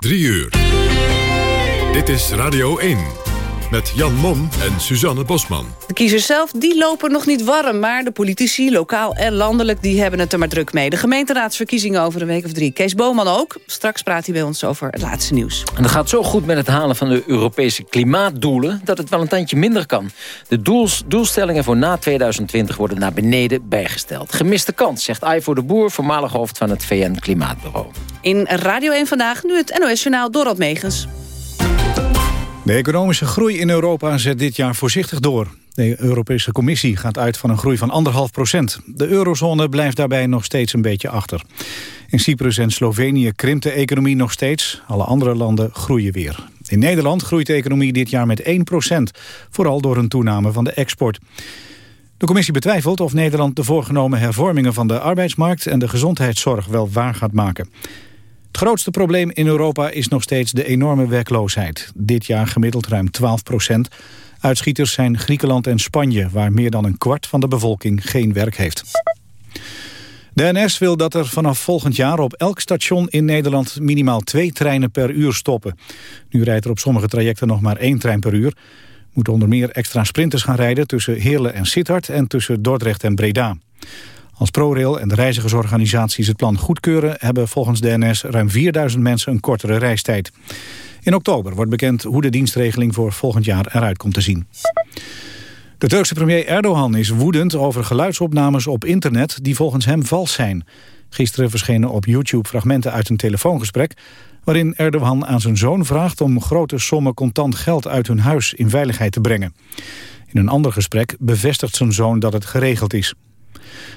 3 uur. Dit is Radio 1 met Jan Mom en Suzanne Bosman. De kiezers zelf die lopen nog niet warm... maar de politici, lokaal en landelijk, die hebben het er maar druk mee. De gemeenteraadsverkiezingen over een week of drie. Kees Boman ook. Straks praat hij bij ons over het laatste nieuws. En het gaat zo goed met het halen van de Europese klimaatdoelen... dat het wel een tandje minder kan. De doels, doelstellingen voor na 2020 worden naar beneden bijgesteld. Gemiste kans, zegt Ivo de Boer, voormalig hoofd van het VN-klimaatbureau. In Radio 1 Vandaag nu het NOS-journaal Dorot Megens. De economische groei in Europa zet dit jaar voorzichtig door. De Europese Commissie gaat uit van een groei van 1,5 procent. De eurozone blijft daarbij nog steeds een beetje achter. In Cyprus en Slovenië krimpt de economie nog steeds. Alle andere landen groeien weer. In Nederland groeit de economie dit jaar met 1 procent. Vooral door een toename van de export. De commissie betwijfelt of Nederland de voorgenomen hervormingen van de arbeidsmarkt en de gezondheidszorg wel waar gaat maken. Het grootste probleem in Europa is nog steeds de enorme werkloosheid. Dit jaar gemiddeld ruim 12 procent. Uitschieters zijn Griekenland en Spanje... waar meer dan een kwart van de bevolking geen werk heeft. De NS wil dat er vanaf volgend jaar op elk station in Nederland... minimaal twee treinen per uur stoppen. Nu rijdt er op sommige trajecten nog maar één trein per uur. Moeten onder meer extra sprinters gaan rijden... tussen Heerlen en Sittard en tussen Dordrecht en Breda. Als ProRail en de reizigersorganisaties het plan goedkeuren... hebben volgens de NS ruim 4000 mensen een kortere reistijd. In oktober wordt bekend hoe de dienstregeling voor volgend jaar eruit komt te zien. De Turkse premier Erdogan is woedend over geluidsopnames op internet... die volgens hem vals zijn. Gisteren verschenen op YouTube fragmenten uit een telefoongesprek... waarin Erdogan aan zijn zoon vraagt om grote sommen contant geld uit hun huis in veiligheid te brengen. In een ander gesprek bevestigt zijn zoon dat het geregeld is.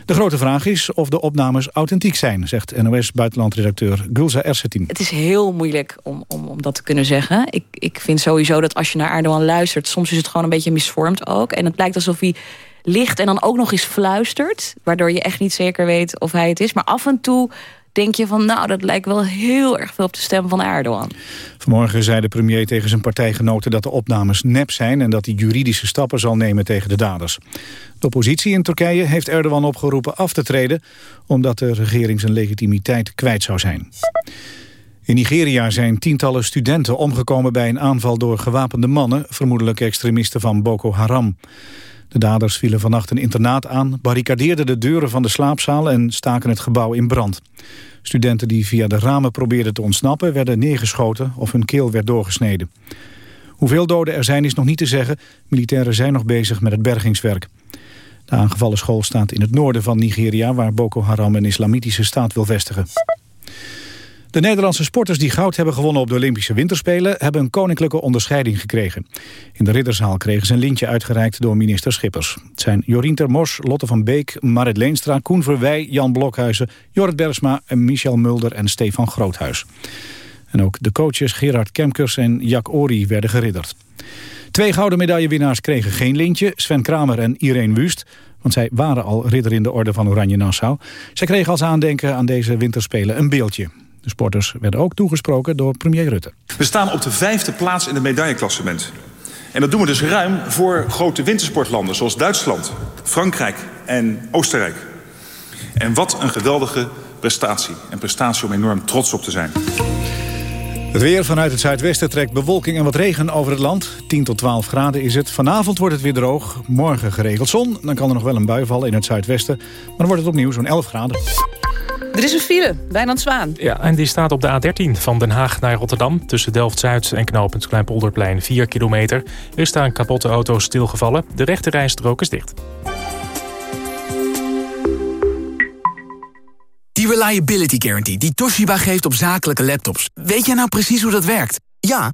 De grote vraag is of de opnames authentiek zijn, zegt NOS-buitenlandredacteur Gulza Ersetin. Het is heel moeilijk om, om, om dat te kunnen zeggen. Ik, ik vind sowieso dat als je naar Erdogan luistert, soms is het gewoon een beetje misvormd ook. En het lijkt alsof hij ligt en dan ook nog eens fluistert, waardoor je echt niet zeker weet of hij het is. Maar af en toe denk je van, nou, dat lijkt wel heel erg veel op de stem van Erdogan. Vanmorgen zei de premier tegen zijn partijgenoten dat de opnames nep zijn... en dat hij juridische stappen zal nemen tegen de daders. De oppositie in Turkije heeft Erdogan opgeroepen af te treden... omdat de regering zijn legitimiteit kwijt zou zijn. In Nigeria zijn tientallen studenten omgekomen bij een aanval door gewapende mannen... vermoedelijk extremisten van Boko Haram. De daders vielen vannacht een internaat aan, barricadeerden de deuren van de slaapzaal en staken het gebouw in brand. Studenten die via de ramen probeerden te ontsnappen werden neergeschoten of hun keel werd doorgesneden. Hoeveel doden er zijn is nog niet te zeggen. Militairen zijn nog bezig met het bergingswerk. De aangevallen school staat in het noorden van Nigeria... waar Boko Haram een islamitische staat wil vestigen. De Nederlandse sporters die goud hebben gewonnen op de Olympische Winterspelen... hebben een koninklijke onderscheiding gekregen. In de Ridderszaal kregen ze een lintje uitgereikt door minister Schippers. Het zijn Jorien Termors, Lotte van Beek, Marit Leenstra, Koen Verwij... Jan Blokhuizen, Jorrit Bergsma, en Michel Mulder en Stefan Groothuis. En ook de coaches Gerard Kemkers en Jack Ori werden geridderd. Twee gouden medaillewinnaars kregen geen lintje. Sven Kramer en Irene Wust. Want zij waren al ridder in de orde van Oranje Nassau. Zij kregen als aandenken aan deze winterspelen een beeldje. De sporters werden ook toegesproken door premier Rutte. We staan op de vijfde plaats in het medailleklassement. En dat doen we dus ruim voor grote wintersportlanden zoals Duitsland, Frankrijk en Oostenrijk. En wat een geweldige prestatie. Een prestatie om enorm trots op te zijn. Het weer vanuit het zuidwesten trekt bewolking en wat regen over het land. 10 tot 12 graden is het. Vanavond wordt het weer droog. Morgen geregeld zon. Dan kan er nog wel een bui vallen in het zuidwesten. Maar dan wordt het opnieuw zo'n 11 graden. Er is een file, Wijnand Zwaan. Ja, en die staat op de A13 van Den Haag naar Rotterdam... tussen Delft-Zuid en knooppunt Kleinpolderplein 4 kilometer. Er is daar een kapotte auto stilgevallen. De rechte rijstrook is dicht. Die Reliability Guarantee die Toshiba geeft op zakelijke laptops. Weet jij nou precies hoe dat werkt? Ja,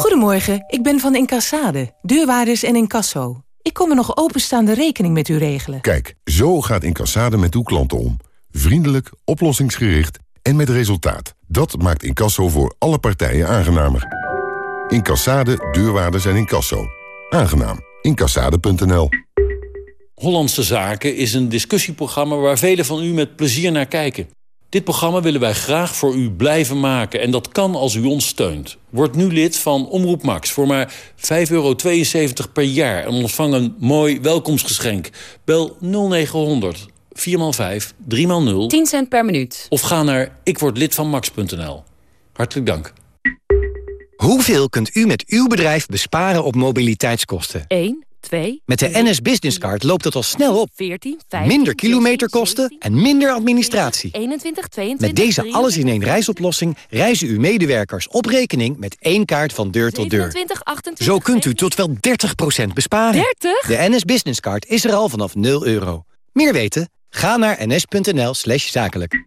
Goedemorgen, ik ben van Incassade, deurwaarders en incasso. Ik kom een nog openstaande rekening met u regelen. Kijk, zo gaat Incassade met uw klanten om. Vriendelijk, oplossingsgericht en met resultaat. Dat maakt incasso voor alle partijen aangenamer. Incassade, deurwaarders en incasso. Aangenaam. Incassade.nl Hollandse Zaken is een discussieprogramma waar velen van u met plezier naar kijken. Dit programma willen wij graag voor u blijven maken en dat kan als u ons steunt. Word nu lid van Omroep Max voor maar 5,72 euro per jaar en ontvang een mooi welkomstgeschenk. Bel 0900 4x5 3x0 10 cent per minuut. Of ga naar ikwordlidvanmax.nl. Hartelijk dank. Hoeveel kunt u met uw bedrijf besparen op mobiliteitskosten? 1, 2... Met de NS Business Card loopt het al snel op. 14, 15, Minder kilometerkosten en minder administratie. 21, 22, Met deze alles-in-één reisoplossing reizen uw medewerkers op rekening met één kaart van deur tot deur. 27, 28, Zo kunt u tot wel 30% besparen. 30? De NS Business Card is er al vanaf 0 euro. Meer weten? Ga naar ns.nl zakelijk.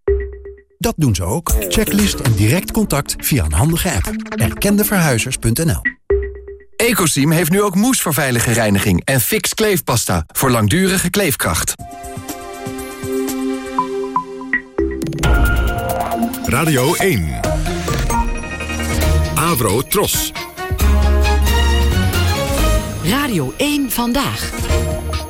Dat doen ze ook. Checklist en direct contact via een handige app. Erkendeverhuizers.nl Ecosim heeft nu ook moes voor veilige reiniging en fix kleefpasta voor langdurige kleefkracht. Radio 1. Avro Tros. Radio 1 Vandaag.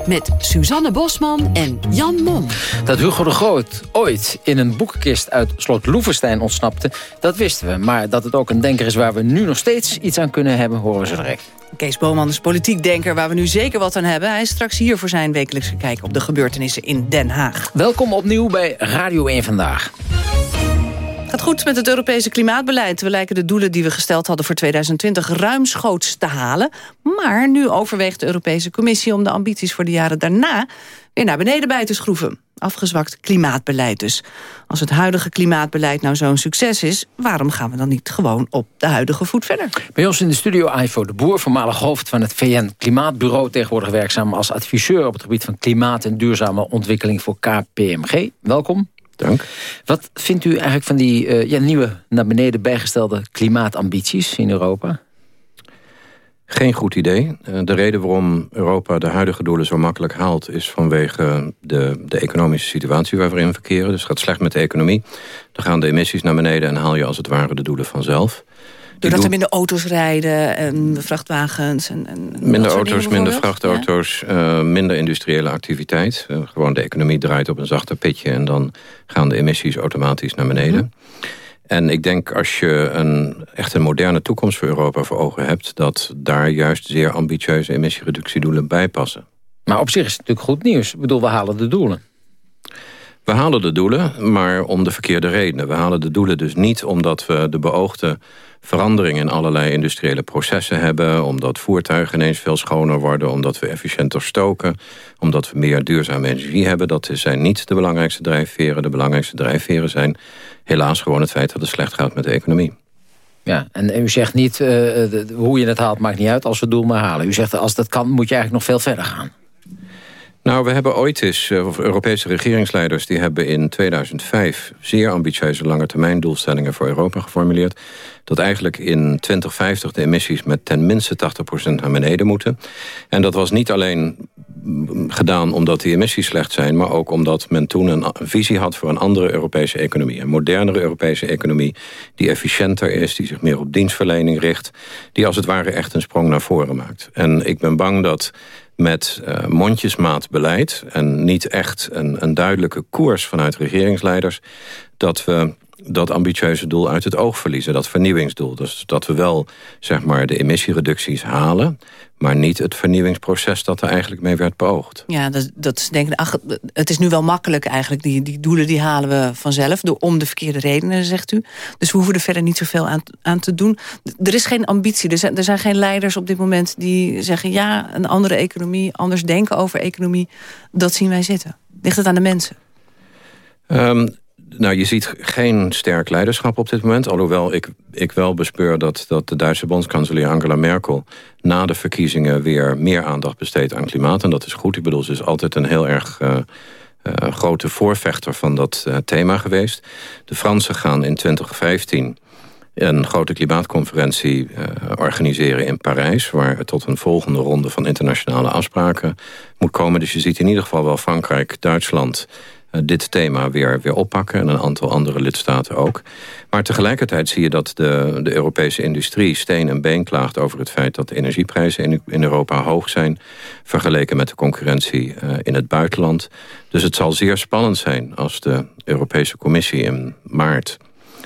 Met Suzanne Bosman en Jan Mom. Dat Hugo de Groot ooit in een boekenkist uit slot Loevestein ontsnapte... dat wisten we. Maar dat het ook een denker is waar we nu nog steeds iets aan kunnen hebben... horen we zo direct. Kees Boman is politiek denker waar we nu zeker wat aan hebben. Hij is straks hier voor zijn wekelijkse kijk op de gebeurtenissen in Den Haag. Welkom opnieuw bij Radio 1 Vandaag. Gaat goed met het Europese klimaatbeleid. We lijken de doelen die we gesteld hadden voor 2020 ruimschoots te halen. Maar nu overweegt de Europese Commissie om de ambities voor de jaren daarna weer naar beneden bij te schroeven. Afgezwakt klimaatbeleid dus. Als het huidige klimaatbeleid nou zo'n succes is... waarom gaan we dan niet gewoon op de huidige voet verder? Bij ons in de studio Ivo de Boer, voormalig hoofd van het VN Klimaatbureau... tegenwoordig werkzaam als adviseur op het gebied van klimaat... en duurzame ontwikkeling voor KPMG. Welkom. Dank. Wat vindt u eigenlijk van die uh, ja, nieuwe naar beneden bijgestelde klimaatambities in Europa? Geen goed idee. De reden waarom Europa de huidige doelen zo makkelijk haalt... is vanwege de, de economische situatie waar we in verkeren. Dus het gaat slecht met de economie. Dan gaan de emissies naar beneden en haal je als het ware de doelen vanzelf. Doordat er minder auto's rijden en vrachtwagens. En, en minder auto's, minder vrachtauto's, ja? uh, minder industriële activiteit. Uh, gewoon de economie draait op een zachter pitje... en dan gaan de emissies automatisch naar beneden. Mm -hmm. En ik denk als je een, echt een moderne toekomst voor Europa voor ogen hebt... dat daar juist zeer ambitieuze emissiereductiedoelen bij passen. Maar op zich is het natuurlijk goed nieuws. Ik bedoel, we halen de doelen. We halen de doelen, maar om de verkeerde redenen. We halen de doelen dus niet omdat we de beoogde verandering in allerlei industriële processen hebben... omdat voertuigen ineens veel schoner worden... omdat we efficiënter stoken, omdat we meer duurzame energie hebben. Dat zijn niet de belangrijkste drijfveren. De belangrijkste drijfveren zijn helaas gewoon het feit dat het slecht gaat met de economie. Ja, en u zegt niet uh, de, hoe je het haalt maakt niet uit als we het doel maar halen. U zegt als dat kan moet je eigenlijk nog veel verder gaan. Nou, we hebben ooit eens, of Europese regeringsleiders... die hebben in 2005 zeer ambitieuze langetermijndoelstellingen voor Europa geformuleerd. Dat eigenlijk in 2050 de emissies met ten minste 80% naar beneden moeten. En dat was niet alleen gedaan omdat die emissies slecht zijn... maar ook omdat men toen een visie had voor een andere Europese economie. Een modernere Europese economie die efficiënter is... die zich meer op dienstverlening richt... die als het ware echt een sprong naar voren maakt. En ik ben bang dat met uh, mondjesmaat beleid... en niet echt een, een duidelijke koers vanuit regeringsleiders... dat we dat ambitieuze doel uit het oog verliezen, dat vernieuwingsdoel. Dus dat we wel zeg maar, de emissiereducties halen... maar niet het vernieuwingsproces dat er eigenlijk mee werd beoogd. Ja, dat, dat is denk ik, ach, het is nu wel makkelijk eigenlijk. Die, die doelen die halen we vanzelf, door, om de verkeerde redenen, zegt u. Dus we hoeven er verder niet zoveel aan, aan te doen. Er is geen ambitie, er zijn, er zijn geen leiders op dit moment... die zeggen, ja, een andere economie, anders denken over economie... dat zien wij zitten. Ligt het aan de mensen? Um, Nou, je ziet geen sterk leiderschap op dit moment. Alhoewel ik, ik wel bespeur dat, dat de Duitse bondskanselier Angela Merkel... na de verkiezingen weer meer aandacht besteedt aan klimaat. En dat is goed. Ik bedoel, ze is altijd een heel erg... Uh, uh, grote voorvechter van dat uh, thema geweest. De Fransen gaan in 2015 een grote klimaatconferentie organiseren in Parijs... waar het tot een volgende ronde van internationale afspraken moet komen. Dus je ziet in ieder geval wel Frankrijk, Duitsland... Uh, dit thema weer, weer oppakken en een aantal andere lidstaten ook. Maar tegelijkertijd zie je dat de, de Europese industrie steen en been klaagt... over het feit dat de energieprijzen in, in Europa hoog zijn... vergeleken met de concurrentie uh, in het buitenland. Dus het zal zeer spannend zijn als de Europese Commissie in maart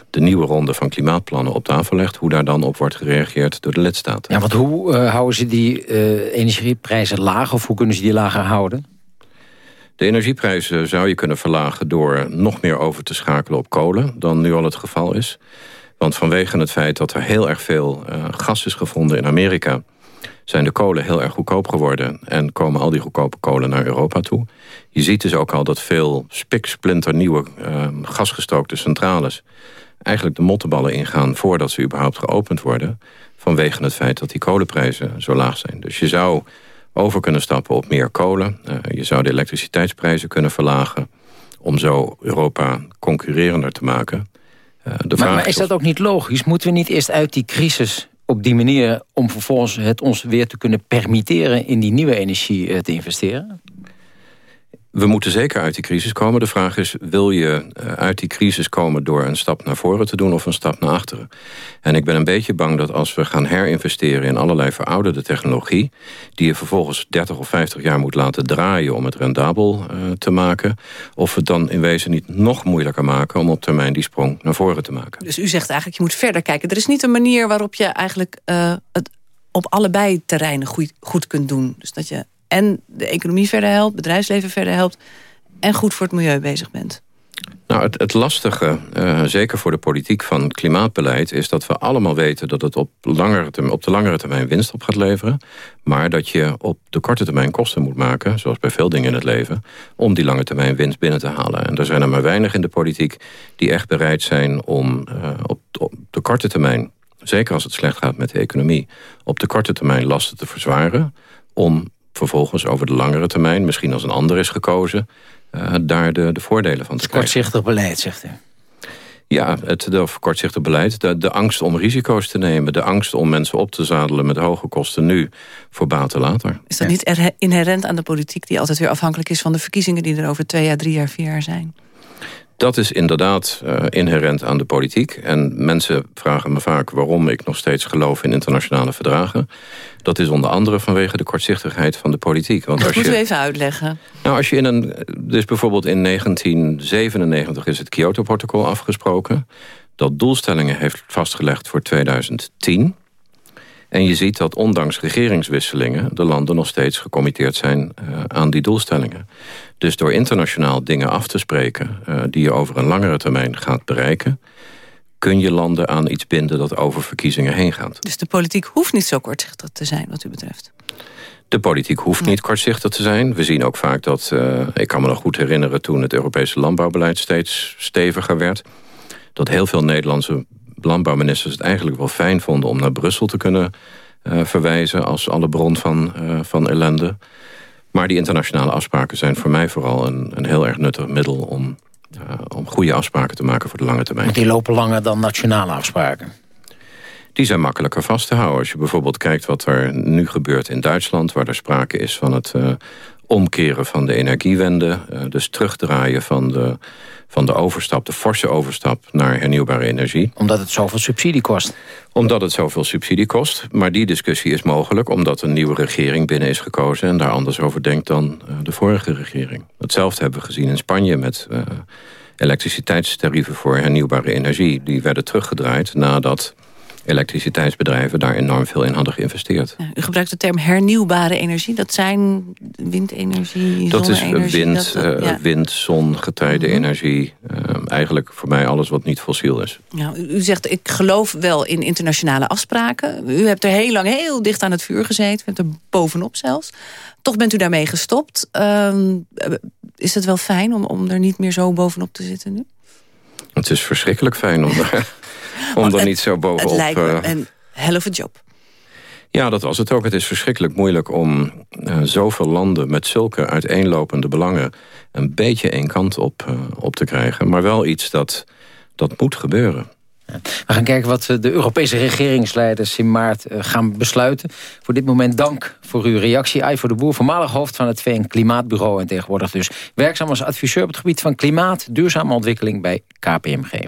de nieuwe ronde van klimaatplannen op tafel legt... hoe daar dan op wordt gereageerd door de lidstaten. Ja, want hoe uh, houden ze die energieprijzen laag... of hoe kunnen ze die lager houden? De energieprijzen zou je kunnen verlagen door nog meer over te schakelen op kolen... dan nu al het geval is. Want vanwege het feit dat er heel erg veel uh, gas is gevonden in Amerika... zijn de kolen heel erg goedkoop geworden... en komen al die goedkope kolen naar Europa toe. Je ziet dus ook al dat veel spiksplinternieuwe uh, gasgestookte centrales eigenlijk de mottenballen ingaan... voordat ze überhaupt geopend worden... vanwege het feit dat die kolenprijzen zo laag zijn. Dus je zou over kunnen stappen op meer kolen. Uh, je zou de elektriciteitsprijzen kunnen verlagen... om zo Europa concurrerender te maken. Uh, de maar, maar is dat ook niet logisch? Moeten we niet eerst uit die crisis op die manier... om vervolgens het ons weer te kunnen permitteren... in die nieuwe energie uh, te investeren? We moeten zeker uit die crisis komen. De vraag is, wil je uit die crisis komen door een stap naar voren te doen of een stap naar achteren? En ik ben een beetje bang dat als we gaan herinvesteren in allerlei verouderde technologie, die je vervolgens 30 of 50 jaar moet laten draaien om het rendabel uh, te maken, of we het dan in wezen niet nog moeilijker maken om op termijn die sprong naar voren te maken. Dus u zegt eigenlijk, je moet verder kijken. Er is niet een manier waarop je eigenlijk uh, het op allebei terreinen goed, goed kunt doen. Dus dat je en de economie verder helpt, bedrijfsleven verder helpt... en goed voor het milieu bezig bent? Nou, het, het lastige, uh, zeker voor de politiek van klimaatbeleid... is dat we allemaal weten dat het op, langere termijn, op de langere termijn winst op gaat leveren... maar dat je op de korte termijn kosten moet maken... zoals bij veel dingen in het leven... om die lange termijn winst binnen te halen. En er zijn er maar weinig in de politiek die echt bereid zijn... om uh, op, op de korte termijn, zeker als het slecht gaat met de economie... op de korte termijn lasten te verzwaren... om vervolgens over de langere termijn, misschien als een ander is gekozen... Uh, daar de, de voordelen van te krijgen. Kortzichtig beleid, zegt u. Ja, het de, kortzichtig beleid. De, de angst om risico's te nemen. De angst om mensen op te zadelen met hoge kosten nu voor baten later. Is dat ja. niet inherent aan de politiek die altijd weer afhankelijk is van de verkiezingen die er over twee jaar, drie jaar, vier jaar zijn? Dat is inderdaad uh, inherent aan de politiek. En mensen vragen me vaak waarom ik nog steeds geloof in internationale verdragen. Dat is onder andere vanwege de kortzichtigheid van de politiek. Want dat als je, u even uitleggen. Nou, als je in een. Dus bijvoorbeeld in 1997 is het Kyoto-protocol afgesproken. Dat doelstellingen heeft vastgelegd voor 2010. En je ziet dat ondanks regeringswisselingen... de landen nog steeds gecommitteerd zijn uh, aan die doelstellingen. Dus door internationaal dingen af te spreken... Uh, die je over een langere termijn gaat bereiken... kun je landen aan iets binden dat over verkiezingen heen gaat. Dus de politiek hoeft niet zo kortzichtig te zijn wat u betreft? De politiek hoeft nee. niet kortzichtig te zijn. We zien ook vaak dat... Uh, ik kan me nog goed herinneren toen het Europese landbouwbeleid steeds steviger werd... dat heel veel Nederlandse landbouwministers het eigenlijk wel fijn vonden... om naar Brussel te kunnen uh, verwijzen als alle bron van, van ellende. Maar die internationale afspraken zijn voor mij vooral een, een heel erg nuttig middel... om, uh, om goede afspraken te maken voor de lange termijn. Maar die lopen langer dan nationale afspraken? Die zijn makkelijker vast te houden. Als je bijvoorbeeld kijkt wat er nu gebeurt in Duitsland... waar er sprake is van het omkeren van de energiewende... dus terugdraaien van de van de overstap, de forse overstap naar hernieuwbare energie. Omdat het zoveel subsidie kost? Omdat het zoveel subsidie kost. Maar die discussie is mogelijk omdat een nieuwe regering binnen is gekozen... en daar anders over denkt dan uh, de vorige regering. Hetzelfde hebben we gezien in Spanje met uh, elektriciteitstarieven voor hernieuwbare energie. Die werden teruggedraaid nadat elektriciteitsbedrijven daar enorm veel in hadden geïnvesteerd. Ja, u gebruikt de term hernieuwbare energie. Dat zijn windenergie, Dat is wind, dat, dat, ja. uh, wind zon, getijdenenergie. Uh, eigenlijk voor mij alles wat niet fossiel is. Ja, u, zegt, ik geloof wel in internationale afspraken. U hebt er heel lang heel dicht aan het vuur gezeten. U hebt er bovenop zelfs. Toch bent u daarmee gestopt. Uh, is het wel fijn om, om er niet meer zo bovenop te zitten nu? Het is verschrikkelijk fijn om, daar- om er niet zo bovenop... Het lijkt me eh, een hell of a job. Ja, dat was het ook. Het is verschrikkelijk moeilijk om eh, zoveel landen... met zulke uiteenlopende belangen een beetje één kant op, eh, op te krijgen. Maar wel iets dat, dat moet gebeuren. We gaan kijken wat de Europese regeringsleiders in maart gaan besluiten. Voor dit moment dank voor uw reactie. Ai voor de Boer, voormalig hoofd van het VN Klimaatbureau... en tegenwoordig dus werkzaam als adviseur op het gebied van klimaat... duurzame ontwikkeling bij KPMG.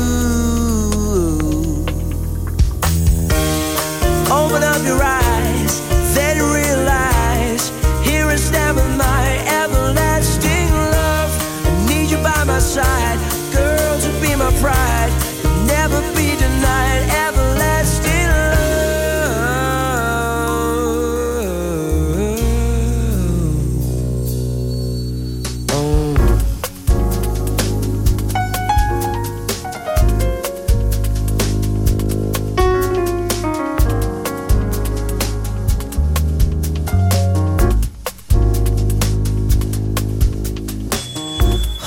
Open up your eyes, then realize here I stand with my everlasting love. I need you by my side,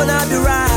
and I'll be right.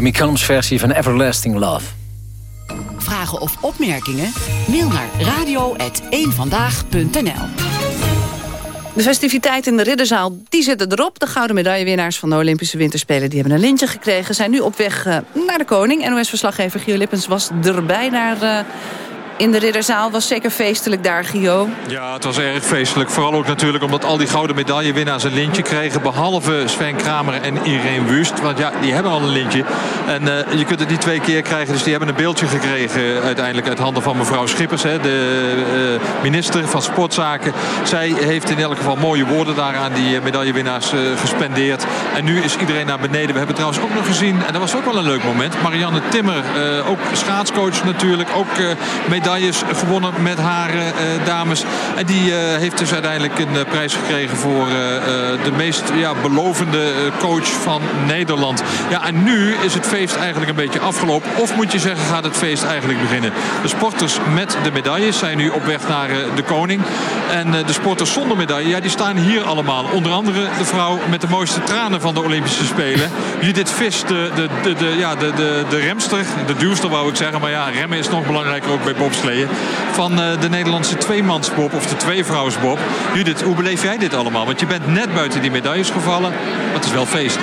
Jamie Cullum's versie van Everlasting Love. Vragen of opmerkingen? Mail naar radio.eenvandaag.nl De festiviteiten in de Ridderzaal die zitten erop. De gouden medaillewinnaars van de Olympische Winterspelen... die hebben een lintje gekregen, zijn nu op weg eh, naar de koning. NOS-verslaggever Gio Lippens was erbij naar... eh, in de Ridderzaal was zeker feestelijk daar, Gio. Ja, het was erg feestelijk. Vooral ook natuurlijk omdat al die gouden medaillewinnaars een lintje kregen. Behalve Sven Kramer en Irene Wust. Want ja, die hebben al een lintje. En eh, je kunt het niet twee keer krijgen. Dus die hebben een beeldje gekregen uiteindelijk uit handen van mevrouw Schippers. Hè, de eh, minister van Sportzaken. Zij heeft in elk geval mooie woorden daaraan die eh, medaillewinnaars eh, gespendeerd. En nu is iedereen naar beneden. We hebben trouwens ook nog gezien, en dat was ook wel een leuk moment. Marianne Timmer, ook schaatscoach natuurlijk. Ook eh, medailles gewonnen met haar eh, dames. En die eh, heeft dus uiteindelijk een eh, prijs gekregen voor eh, eh, de meest ja, belovende eh, coach van Nederland. Ja, en nu is het feest eigenlijk een beetje afgelopen. Of moet je zeggen, gaat het feest eigenlijk beginnen. De sporters met de medailles zijn nu op weg naar eh, de koning. En eh, de sporters zonder medaille, ja, die staan hier allemaal. Onder andere de vrouw met de mooiste tranen van de Olympische Spelen. Judith Vis, de, de, de, de, ja, de, de, de remster, de duwster wou ik zeggen. Maar ja, remmen is nog belangrijker ook bij bobsleeën. Van eh, de Nederlandse tweemansbob of de tweevrouwsbob. Judith, hoe beleef jij dit allemaal? Want je bent net buiten die medailles gevallen, maar het is wel feest.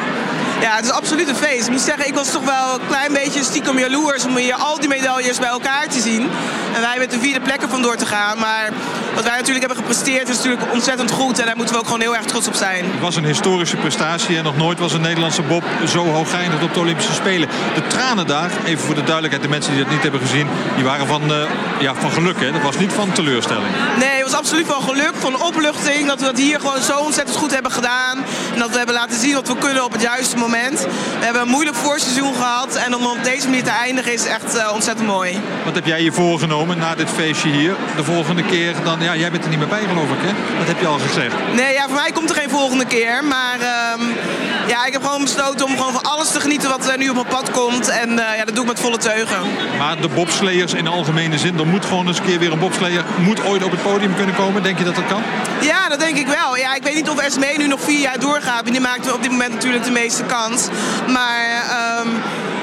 Ja, het is absoluut een feest. Ik moet zeggen, ik was toch wel een klein beetje stiekem jaloers om hier al die medailles bij elkaar te zien. En wij met de vierde plekken vandoor te gaan. Maar wat wij natuurlijk hebben gepresteerd is natuurlijk ontzettend goed. En daar moeten we ook gewoon heel erg trots op zijn. Het was een historische prestatie en nog nooit was een Nederlandse bob zo hoog geëindigd op de Olympische Spelen. De tranen daar, even voor de duidelijkheid, de mensen die dat niet hebben gezien, die waren van, eh, ja, van geluk. Hè? Dat was niet van teleurstelling. Nee, het was absoluut van geluk, van opluchting. Dat we dat hier gewoon zo ontzettend goed hebben gedaan. En dat we hebben laten zien wat we kunnen op het juiste moment. We hebben een moeilijk voorseizoen gehad. En om op deze manier te eindigen is echt eh, ontzettend mooi. Wat heb jij je voorgenomen na dit feestje hier? De volgende keer dan, ja, jij bent er niet meer bij geloof ik hè? Dat heb je al gezegd. Nee, ja, voor mij komt er geen volgende keer. Maar ehm, ja, ik heb gewoon besloten om gewoon van alles te genieten wat er nu op mijn pad komt. En eh, ja, dat doe ik met volle teugen. Maar de bobsleiers in de algemene zin, er moet gewoon eens een keer weer een bobsleer, moet ooit op het podium kunnen komen. Denk je dat dat kan? Ja, dat denk ik wel. Ja, ik weet niet of Esmee nu nog vier jaar doorgaat. Die maakt op dit moment natuurlijk de meeste kans. Maar ehm,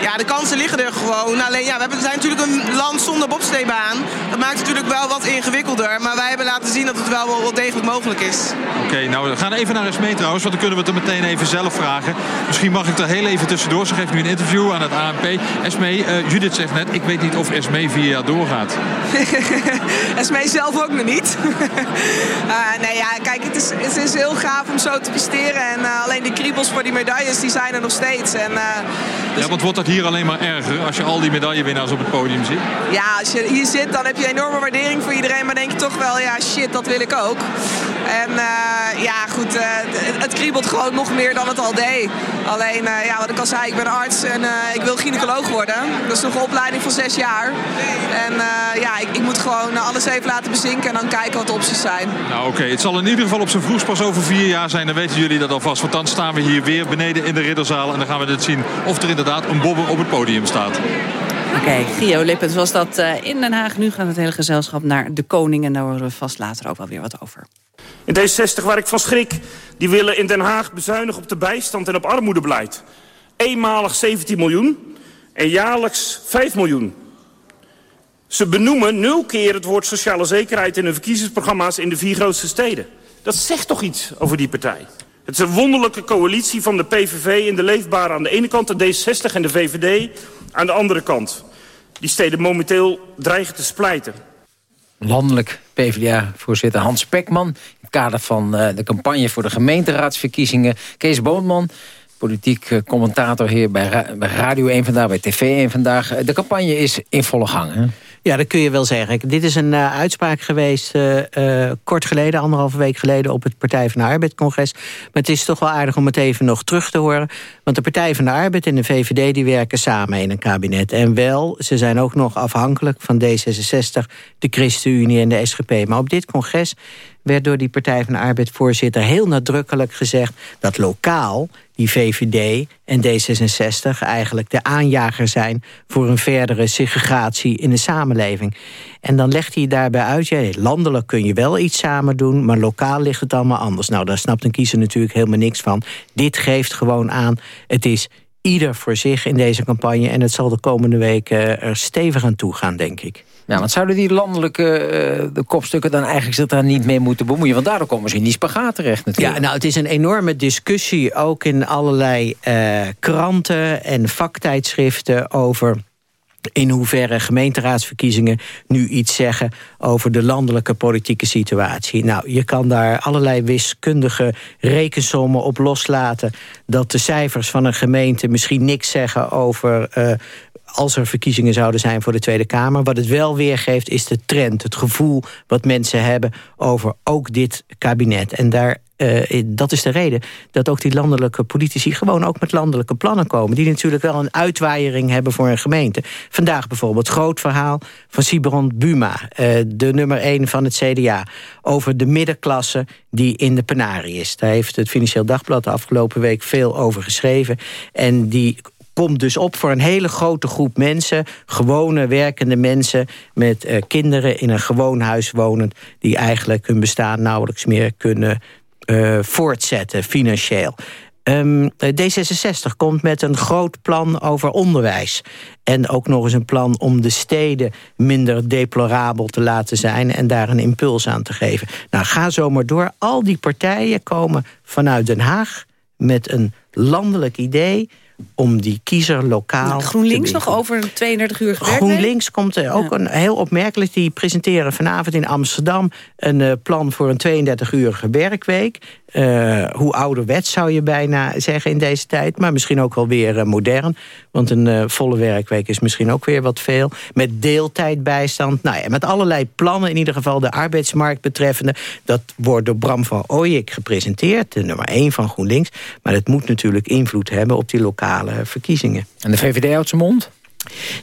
ja, de kansen liggen er gewoon. Alleen ja, we zijn natuurlijk een land zonder bobsleebaan. Dat maakt het natuurlijk wel wat ingewikkelder. Maar wij hebben laten zien dat het wel wel degelijk mogelijk is. Oké, nou we gaan even naar Esmee trouwens, want dan kunnen we het er meteen even zelf vragen. Misschien mag ik er heel even tussendoor. Ze geeft nu een interview aan het ANP. Esmee, eh, Judith zegt net, ik weet niet of Esmee vier jaar doorgaat. Esmee zelf ook nog niet. Eh, nee, ja, kijk, het is, het is heel gaaf om zo te presteren. En eh, alleen die kriebels voor die medailles, die zijn er nog steeds. En, eh, Ja, want wordt dat hier alleen maar erger als je al die medaillewinnaars op het podium ziet? Ja, als je hier zit, dan heb je enorme waardering voor iedereen. Maar denk je toch wel, ja, shit, dat wil ik ook. En eh, ja, goed, eh, het, het kriebelt gewoon nog meer dan het al deed. Alleen, eh, ja, wat ik al zei, ik ben arts en ik wil gynaecoloog worden. Dat is nog een opleiding van zes jaar. En ja, ik, ik moet gewoon alles even laten bezinken en dan kijken wat de opties zijn. Nou oké, het zal in ieder geval op zijn vroegst pas over vier jaar zijn. Dan weten jullie dat alvast. Want dan staan we hier weer beneden in de ridderzaal. En dan gaan we dit zien of er inderdaad een bobber op het podium staat. Oké, Gio Lippens was dat eh, in Den Haag. Nu gaat het hele gezelschap naar de koning. En daar horen we vast later ook wel weer wat over. In D60 waar ik van schrik, die willen in Den Haag bezuinigen op de bijstand en op armoedebeleid. Eenmalig 17 miljoen en jaarlijks 5 miljoen. Ze benoemen nul keer het woord sociale zekerheid in hun verkiezingsprogramma's in de vier grootste steden. Dat zegt toch iets over die partij? Het is een wonderlijke coalitie van de PVV en de Leefbare aan de ene kant... de D60 en de VVD aan de andere kant. Die steden momenteel dreigen te splijten. Landelijk PvdA-voorzitter Hans Pekman. In het kader van eh, de campagne voor de gemeenteraadsverkiezingen. Kees Boonman, politiek eh, commentator hier bij Radio 1 vandaag, bij TV 1 vandaag. Eh, De campagne is in volle gang. Hè? Ja, dat kun je wel zeggen. Dit is een eh, uitspraak geweest eh, eh, kort geleden, anderhalve week geleden... op het Partij van de Arbeid-congres. Maar het is toch wel aardig om het even nog terug te horen. Want de Partij van de Arbeid en de VVD die werken samen in een kabinet. En wel, ze zijn ook nog afhankelijk van D66, de ChristenUnie en de SGP. Maar op dit congres werd door die Partij van de Arbeid-voorzitter... heel nadrukkelijk gezegd dat lokaal die VVD en D66 eigenlijk de aanjager zijn... voor een verdere segregatie in de samenleving. En dan legt hij daarbij uit, ja, landelijk kun je wel iets samen doen... maar lokaal ligt het allemaal anders. Nou, daar snapt een kiezer natuurlijk helemaal niks van. Dit geeft gewoon aan, het is ieder voor zich in deze campagne... en het zal de komende weken er stevig aan toe gaan, denk ik. Ja, want zouden die landelijke eh, de kopstukken dan eigenlijk zich daar niet mee moeten bemoeien? Want daardoor komen ze in die spagaat terecht natuurlijk. Ja, nou, het is een enorme discussie, ook in allerlei eh, kranten en vaktijdschriften over in hoeverre gemeenteraadsverkiezingen nu iets zeggen over de landelijke politieke situatie. Nou, je kan daar allerlei wiskundige rekensommen op loslaten... dat de cijfers van een gemeente misschien niks zeggen over... eh, als er verkiezingen zouden zijn voor de Tweede Kamer. Wat het wel weergeeft is de trend, het gevoel wat mensen hebben... over ook dit kabinet. En daar, eh, dat is de reden dat ook die landelijke politici... gewoon ook met landelijke plannen komen. Die natuurlijk wel een uitwaaiering hebben voor een gemeente. Vandaag bijvoorbeeld groot verhaal van Sibron Buma... eh, de nummer 1 van het CDA... over de middenklasse die in de penarie is. Daar heeft het Financieel Dagblad de afgelopen week veel over geschreven. En die komt dus op voor een hele grote groep mensen... gewone werkende mensen met eh, kinderen in een gewoon huis wonend... die eigenlijk hun bestaan nauwelijks meer kunnen eh, voortzetten financieel. Ehm, D66 komt met een groot plan over onderwijs. En ook nog eens een plan om de steden minder deplorabel te laten zijn... en daar een impuls aan te geven. Nou, ga zo maar door. Al die partijen komen vanuit Den Haag met een landelijk idee om die kiezer lokaal GroenLinks nog over 32 uur gewerkt? GroenLinks komt er ook een, heel opmerkelijk. Die presenteren vanavond in Amsterdam een uh, plan voor een 32-urige werkweek. Uh, hoe ouderwets zou je bijna zeggen in deze tijd. Maar misschien ook wel weer uh, modern. Want een volle werkweek is misschien ook weer wat veel. Met deeltijdbijstand. Nou ja, met allerlei plannen. In ieder geval de arbeidsmarkt betreffende. Dat wordt door Bram van Ooyek gepresenteerd. De nummer 1 van GroenLinks. Maar dat moet natuurlijk invloed hebben op die lokale verkiezingen. En de VVD houdt zijn mond?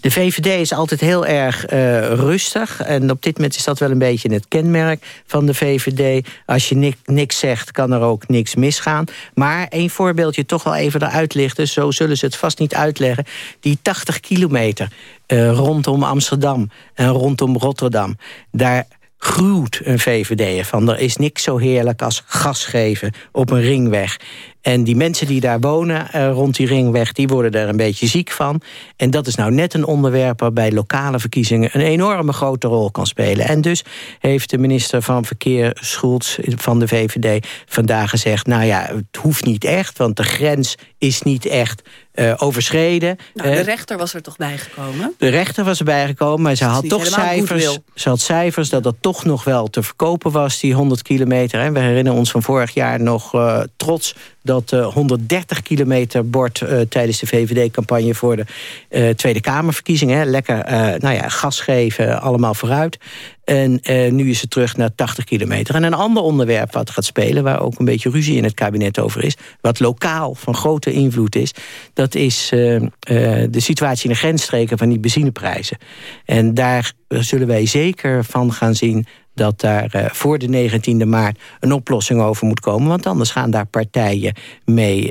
De VVD is altijd heel erg uh, rustig. En op dit moment is dat wel een beetje het kenmerk van de VVD. Als je niks, zegt, kan er ook niks misgaan. Maar één voorbeeldje toch wel even eruit lichten. Zo zullen ze het vast niet uitleggen. Die 80 kilometer uh, rondom Amsterdam en rondom Rotterdam... daar gruwt een VVD van. Er is niks zo heerlijk als gas geven op een ringweg. En die mensen die daar wonen uh, rond die ringweg... die worden daar een beetje ziek van. En dat is nou net een onderwerp... waarbij lokale verkiezingen een enorme grote rol kan spelen. En dus heeft de minister van Verkeer Schultz van de VVD... vandaag gezegd, nou ja, het hoeft niet echt... want de grens is niet echt uh, overschreden. Nou, de rechter was er toch bijgekomen? De rechter was erbij gekomen, maar ze had toch cijfers. Ze had cijfers dat dat toch nog wel te verkopen was, die 100 kilometer. En we herinneren ons van vorig jaar nog uh, trots dat uh, 130 kilometer bord tijdens de VVD-campagne voor de Tweede Kamerverkiezingen. Lekker nou ja, gas geven, allemaal vooruit. En nu is het terug naar 80 kilometer. En een ander onderwerp wat gaat spelen... waar ook een beetje ruzie in het kabinet over is... wat lokaal van grote invloed is... dat is de situatie in de grensstreken van die benzineprijzen. En daar zullen wij zeker van gaan zien dat daar voor de 19e maart een oplossing over moet komen. Want anders gaan daar partijen mee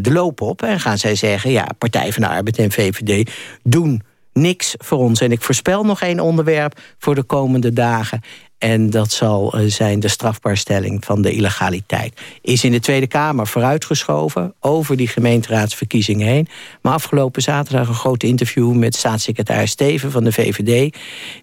de loop op. En gaan zij zeggen, ja, Partij van de Arbeid en VVD doen niks voor ons. En ik voorspel nog één onderwerp voor de komende dagen. En dat zal zijn de strafbaarstelling van de illegaliteit. Is in de Tweede Kamer vooruitgeschoven over die gemeenteraadsverkiezingen heen. Maar afgelopen zaterdag een groot interview met staatssecretaris Steven van de VVD.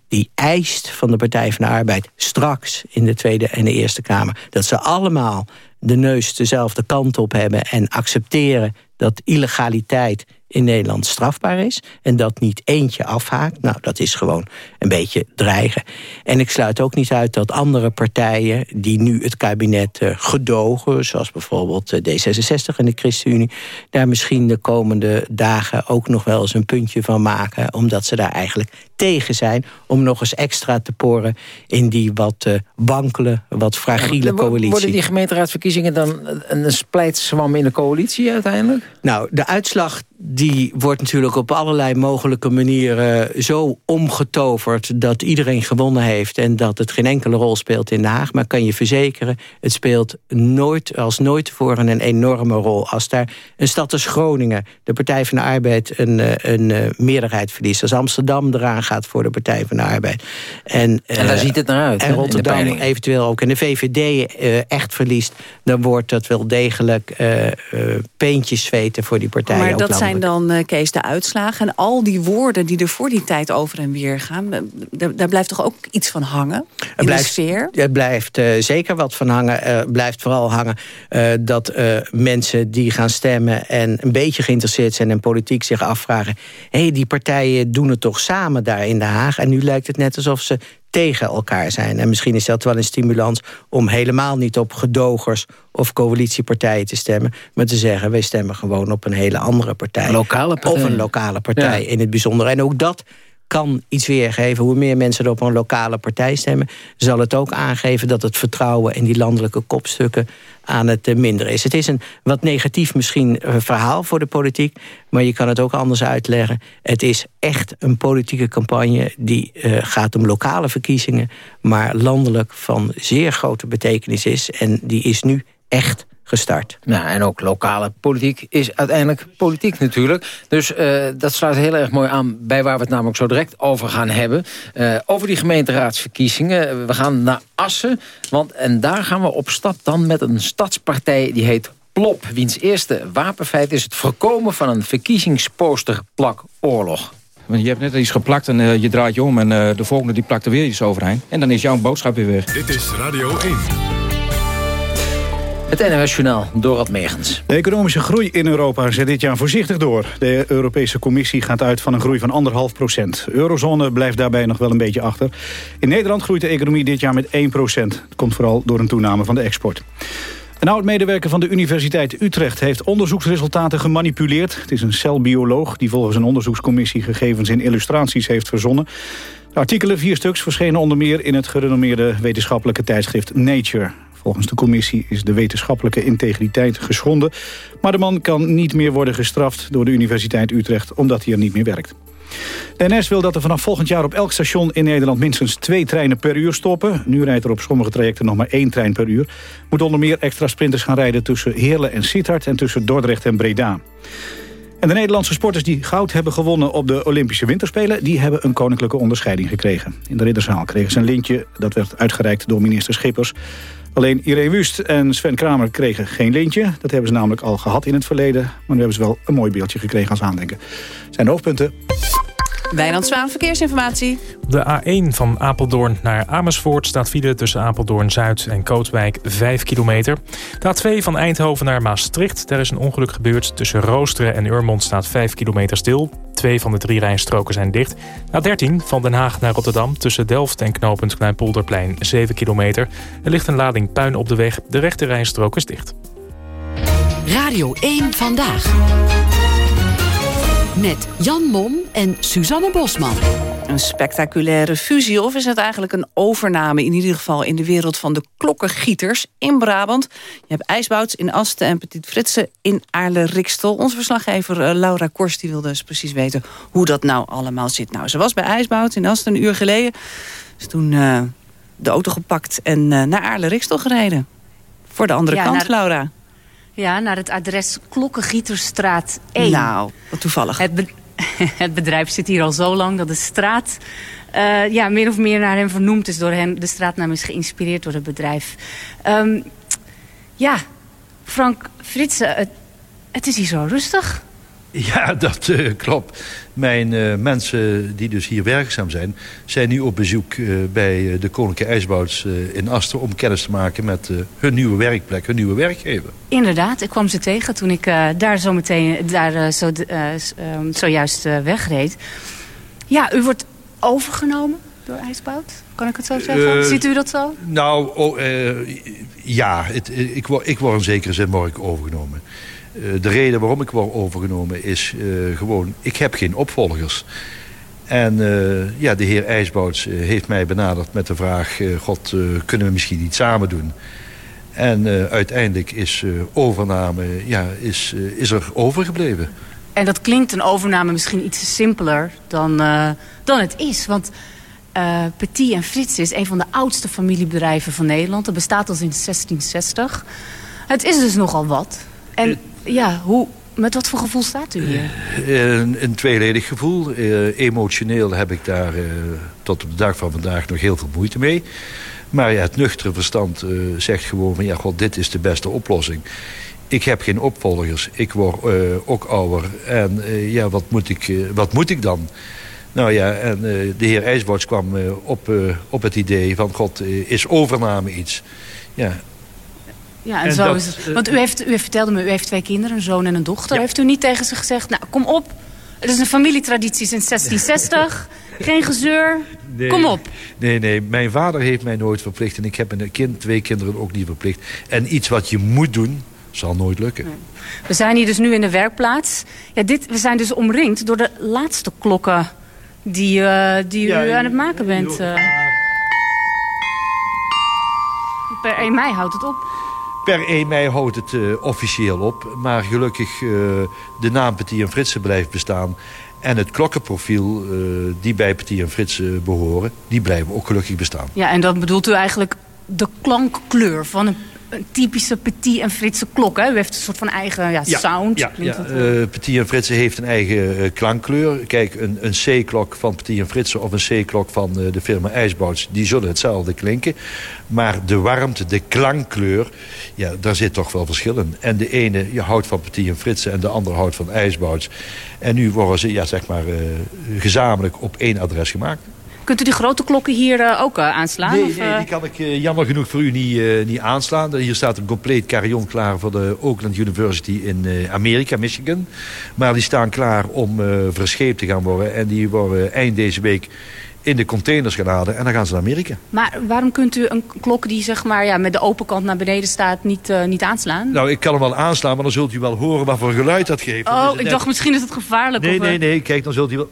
Die eist van de Partij van de Arbeid straks in de Tweede en de Eerste Kamer... dat ze allemaal de neus dezelfde kant op hebben en accepteren dat illegaliteit in Nederland strafbaar is... en dat niet eentje afhaakt, nou, dat is gewoon een beetje dreigen. En ik sluit ook niet uit dat andere partijen... die nu het kabinet uh, gedogen, zoals bijvoorbeeld uh, D66 en de ChristenUnie... daar misschien de komende dagen ook nog wel eens een puntje van maken... omdat ze daar eigenlijk tegen zijn... om nog eens extra te poren in die wat uh, wankele, wat fragiele coalitie. Worden die gemeenteraadsverkiezingen dan een splijtswam in de coalitie uiteindelijk? Nou, de uitslag die wordt natuurlijk op allerlei mogelijke manieren zo omgetoverd... dat iedereen gewonnen heeft en dat het geen enkele rol speelt in Den Haag. Maar kan je verzekeren, het speelt nooit als nooit tevoren een enorme rol. Als daar een stad als Groningen, de Partij van de Arbeid... een, een, een meerderheid verliest, als Amsterdam eraan gaat voor de Partij van de Arbeid... En, en daar uh, ziet het naar uit. En Rotterdam eventueel ook. En de VVD uh, echt verliest, dan wordt dat wel degelijk uh, peentjes zweten voor die partijen. Maar ook dat landelijk. zijn dan, uh, Kees, de uitslagen. En al die woorden die er voor die tijd over en weer gaan... daar, blijft toch ook iets van hangen? In er blijft, de sfeer? Er blijft uh, zeker wat van hangen. Er blijft vooral hangen uh, dat mensen die gaan stemmen... en een beetje geïnteresseerd zijn in politiek zich afvragen... hé, hey, die partijen doen het toch samen daar in Den Haag... en nu lijkt het net alsof ze tegen elkaar zijn. En misschien is dat wel een stimulans om helemaal niet op gedogers of coalitiepartijen te stemmen, maar te zeggen, wij stemmen gewoon op een hele andere partij. Lokale partij. Of een lokale partij ja. in het bijzonder. En ook dat kan iets weergeven. Hoe meer mensen er op een lokale partij stemmen... zal het ook aangeven dat het vertrouwen in die landelijke kopstukken aan het minderen is. Het is een wat negatief misschien verhaal voor de politiek... maar je kan het ook anders uitleggen. Het is echt een politieke campagne die uh, gaat om lokale verkiezingen... maar landelijk van zeer grote betekenis is. En die is nu echt gestart. Ja, en ook lokale politiek is uiteindelijk politiek natuurlijk. Dus uh, dat sluit heel erg mooi aan bij waar we het namelijk zo direct over gaan hebben. Uh, over die gemeenteraadsverkiezingen. We gaan naar Assen, want en daar gaan we op stap dan met een stadspartij die heet Plop, wiens eerste wapenfeit is het voorkomen van een verkiezingsposterplakoorlog. Want je hebt net iets geplakt en eh, je draait je om en eh, de volgende die plakt er weer iets overheen. En dan is jouw boodschap weer weg. Dit is Radio 1. Het NOS Journaal, Dorad Megens. De economische groei in Europa zet dit jaar voorzichtig door. De Europese Commissie gaat uit van een groei van anderhalf procent. De eurozone blijft daarbij nog wel een beetje achter. In Nederland groeit de economie dit jaar met 1 procent. Dat komt vooral door een toename van de export. Een oud-medewerker van de Universiteit Utrecht heeft onderzoeksresultaten gemanipuleerd. Het is een celbioloog die volgens een onderzoekscommissie gegevens in illustraties heeft verzonnen. Artikelen, vier stuks, verschenen onder meer in het gerenommeerde wetenschappelijke tijdschrift Nature. Volgens de commissie is de wetenschappelijke integriteit geschonden. Maar de man kan niet meer worden gestraft door de Universiteit Utrecht... omdat hij er niet meer werkt. De NS wil dat er vanaf volgend jaar op elk station in Nederland minstens twee treinen per uur stoppen. Nu rijdt er op sommige trajecten nog maar één trein per uur. Moet onder meer extra sprinters gaan rijden tussen Heerlen en Sittard en tussen Dordrecht en Breda. En de Nederlandse sporters die goud hebben gewonnen op de Olympische Winterspelen... die hebben een koninklijke onderscheiding gekregen. In de Ridderzaal kregen ze een lintje, dat werd uitgereikt door minister Schippers. Alleen Irene Wust en Sven Kramer kregen geen lintje. Dat hebben ze namelijk al gehad in het verleden. Maar nu hebben ze wel een mooi beeldje gekregen als aandenken. Zijn de hoofdpunten. Wijnand Zwaan, verkeersinformatie. De A1 van Apeldoorn naar Amersfoort staat file tussen Apeldoorn-Zuid en Kootwijk 5 kilometer. De A2 van Eindhoven naar Maastricht, daar is een ongeluk gebeurd. Tussen Roosteren en Urmond staat 5 kilometer stil. Twee van de drie rijstroken zijn dicht. A13 van Den Haag naar Rotterdam tussen Delft en knooppunt Kleinpolderplein 7 kilometer. Er ligt een lading puin op de weg. De rechte rijstrook is dicht. Radio 1 Vandaag. Met Jan Mom en Suzanne Bosman. Een spectaculaire fusie of is het eigenlijk een overname... in ieder geval in de wereld van de klokkengieters in Brabant. Je hebt IJsbouts in Asten en Petit Fritsen in Aarle-Rikstel. Onze verslaggever uh, Laura Kors die wilde dus precies weten... hoe dat nou allemaal zit. Nou, ze was bij IJsbouts in Asten een uur geleden. Is toen uh, de auto gepakt en uh, naar Aarle-Rikstel gereden. Voor de andere Ja, kant, naar- Laura. Ja, naar het adres Klokkengieterstraat 1. Nou, wat toevallig. Het, be- het bedrijf zit hier al zo lang dat de straat... eh, ja, meer of meer naar hem vernoemd is door hem. De straatnaam is geïnspireerd door het bedrijf. Ehm, ja, Frank Fritsen, het, het is hier zo rustig. Ja, dat eh, klopt. Mijn eh, mensen die dus hier werkzaam zijn... zijn nu op bezoek eh, bij de Koninklijke IJsbouts in Aster... om kennis te maken met hun nieuwe werkplek, hun nieuwe werkgever. Inderdaad, ik kwam ze tegen toen ik daar, zo meteen, daar zo, eh, ehm, zojuist wegreed. Ja, u wordt overgenomen door IJsbout. Kan ik het zo zeggen? Ziet u dat zo? Nou, oh, ja, het, ik, word, ik word in zekere zin ik overgenomen. Eh, de reden waarom ik word overgenomen is eh, gewoon... ik heb geen opvolgers. En eh, ja, de heer IJsbouts heeft mij benaderd met de vraag... eh, God, eh, kunnen we misschien iets samen doen? En eh, uiteindelijk is eh, overname, ja, is, is er overgebleven. En dat klinkt een overname misschien iets simpeler dan, eh, dan het is. Want eh, Petit en Frits is een van de oudste familiebedrijven van Nederland. Dat bestaat al sinds 1660. Het is dus nogal wat. En ja, hoe, met wat voor gevoel staat u hier? Een, een tweeledig gevoel. Eh, emotioneel heb ik daar eh, tot op de dag van vandaag nog heel veel moeite mee. Maar ja, het nuchtere verstand eh, zegt gewoon van... ja, god, dit is de beste oplossing. Ik heb geen opvolgers. Ik word eh, ook ouder. En eh, ja, wat moet, ik, eh, wat moet ik dan? Nou ja, en eh, de heer IJsbouts kwam eh, op, eh, op het idee van... god, eh, is overname iets? Ja, Ja, en, En zo dat, is het. eh, Want u, heeft, u vertelde me, u heeft twee kinderen, een zoon en een dochter. Heeft u niet tegen ze gezegd, nou, kom op. Het is een familietraditie sinds 1660. Geen gezeur. Nee. Kom op. Nee, nee, mijn vader heeft mij nooit verplicht. En ik heb een kind, twee kinderen ook niet verplicht. En iets wat je moet doen, zal nooit lukken. We zijn hier dus nu in de werkplaats. Ja, dit, we zijn dus omringd door de laatste klokken die, eh, die Ja, u aan het maken bent. eh. Per 1 mei houdt het op. Per 1 mei houdt het eh, officieel op. Maar gelukkig eh, de naam Petit en Fritsen blijft bestaan. En het klokkenprofiel eh, die bij Petit en Fritsen behoren... die blijven ook gelukkig bestaan. Ja, en dan bedoelt u eigenlijk de klankkleur van een een typische Petit en Fritse klok. Hè? U heeft een soort van eigen ja, sound. Ja, wel. eh, Petit en Fritsen heeft een eigen eh, klankkleur. Kijk, een, een C-klok van Petit en Fritsen of een C-klok van eh, de firma IJsbouts... die zullen hetzelfde klinken. Maar de warmte, de klankkleur, ja, daar zit toch wel verschil in. En de ene je houdt van Petit en Fritsen en de andere houdt van IJsbouts. En nu worden ze ja, zeg maar, eh, gezamenlijk op één adres gemaakt. Kunt u die grote klokken hier eh, ook eh, aanslaan? Nee, of, nee, eh, die kan ik jammer genoeg voor u niet, niet aanslaan. Hier staat een compleet carillon klaar voor de Oakland University in Amerika, Michigan. Maar die staan klaar om verscheept te gaan worden. En die worden eind deze week in de containers geladen. En dan gaan ze naar Amerika. Maar waarom kunt u een klok die zeg maar, ja, met de open kant naar beneden staat niet, niet aanslaan? Nou, ik kan hem wel aanslaan, maar dan zult u wel horen wat voor geluid dat geeft. Oh, ik net- dacht misschien is het gevaarlijk. Nee, of, nee, nee. Kijk, dan zult u wel...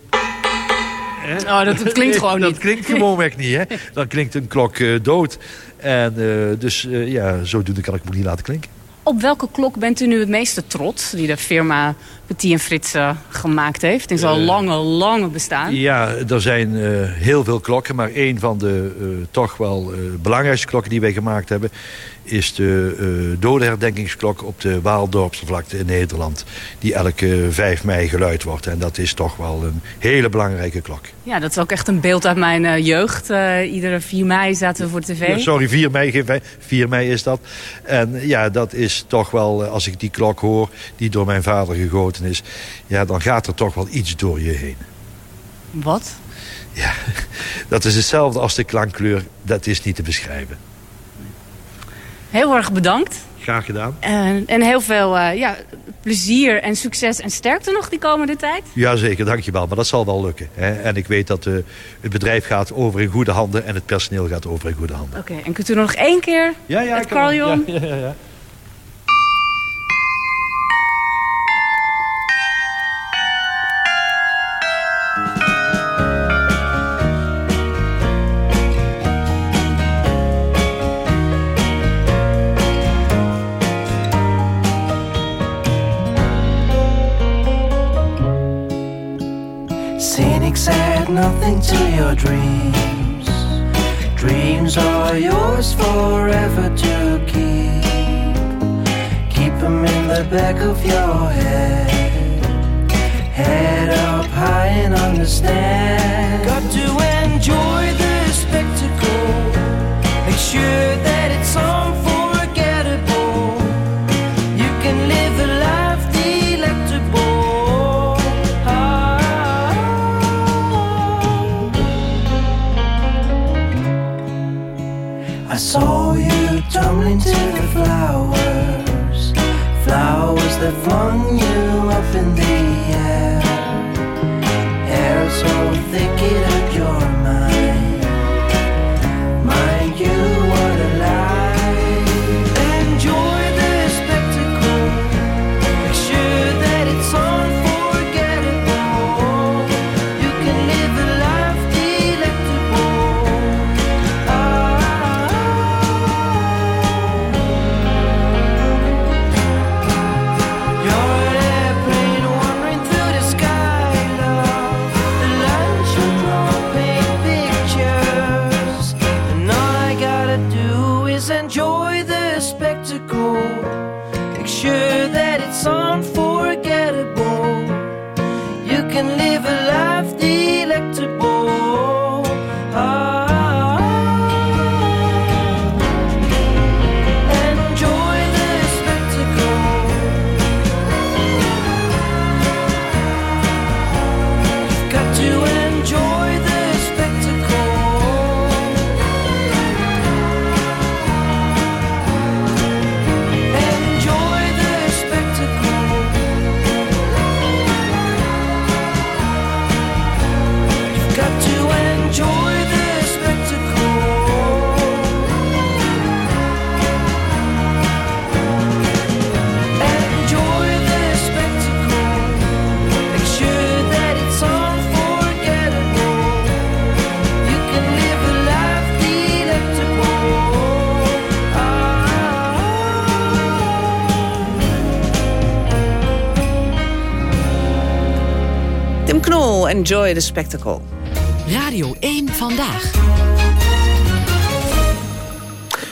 Oh, dat, dat klinkt gewoon dat niet. klinkt gewoonweg niet, hè. Dan klinkt een klok eh, dood. En eh, dus eh, ja, zodoende kan ik hem niet laten klinken. Op welke klok bent u nu het meeste trots die de firma Petit en Frits eh, gemaakt heeft? In zo'n Eh, lange, lange bestaan. Ja, er zijn eh, heel veel klokken, maar een van de toch wel belangrijkste klokken die wij gemaakt hebben, is de uh, dodenherdenkingsklok op de Waaldorpse vlakte in Nederland. Die elke 5 mei geluid wordt. En dat is toch wel een hele belangrijke klok. Ja, dat is ook echt een beeld uit mijn jeugd. Iedere 4 mei zaten we voor de tv. Ja, sorry, 4 mei, geen vijf- 4 mei is dat. En ja, dat is toch wel, als ik die klok hoor, die door mijn vader gegoten is, ja, dan gaat er toch wel iets door je heen. Wat? Dat is hetzelfde als de klankkleur, dat is niet te beschrijven. Heel erg bedankt. Graag gedaan. En, en heel veel eh, ja, plezier en succes en sterkte nog die komende tijd. Jazeker, dankjewel. Maar dat zal wel lukken. Hè. En ik weet dat eh, het bedrijf gaat over in goede handen en het personeel gaat over in goede handen. Oké, en kunt u nog één keer Ja, ja, het carillon? Ja, ja, ja. Nothing to your dreams. Dreams are yours forever to keep. Keep them in the back of your head. Head up high and understand. Got to enjoy the spectacle. Make sure that it's unforgettable. I saw you tumbling to the flowers, flowers that flung you up in the air. Hair so thick it up your enjoy the spectacle. Radio 1 Vandaag.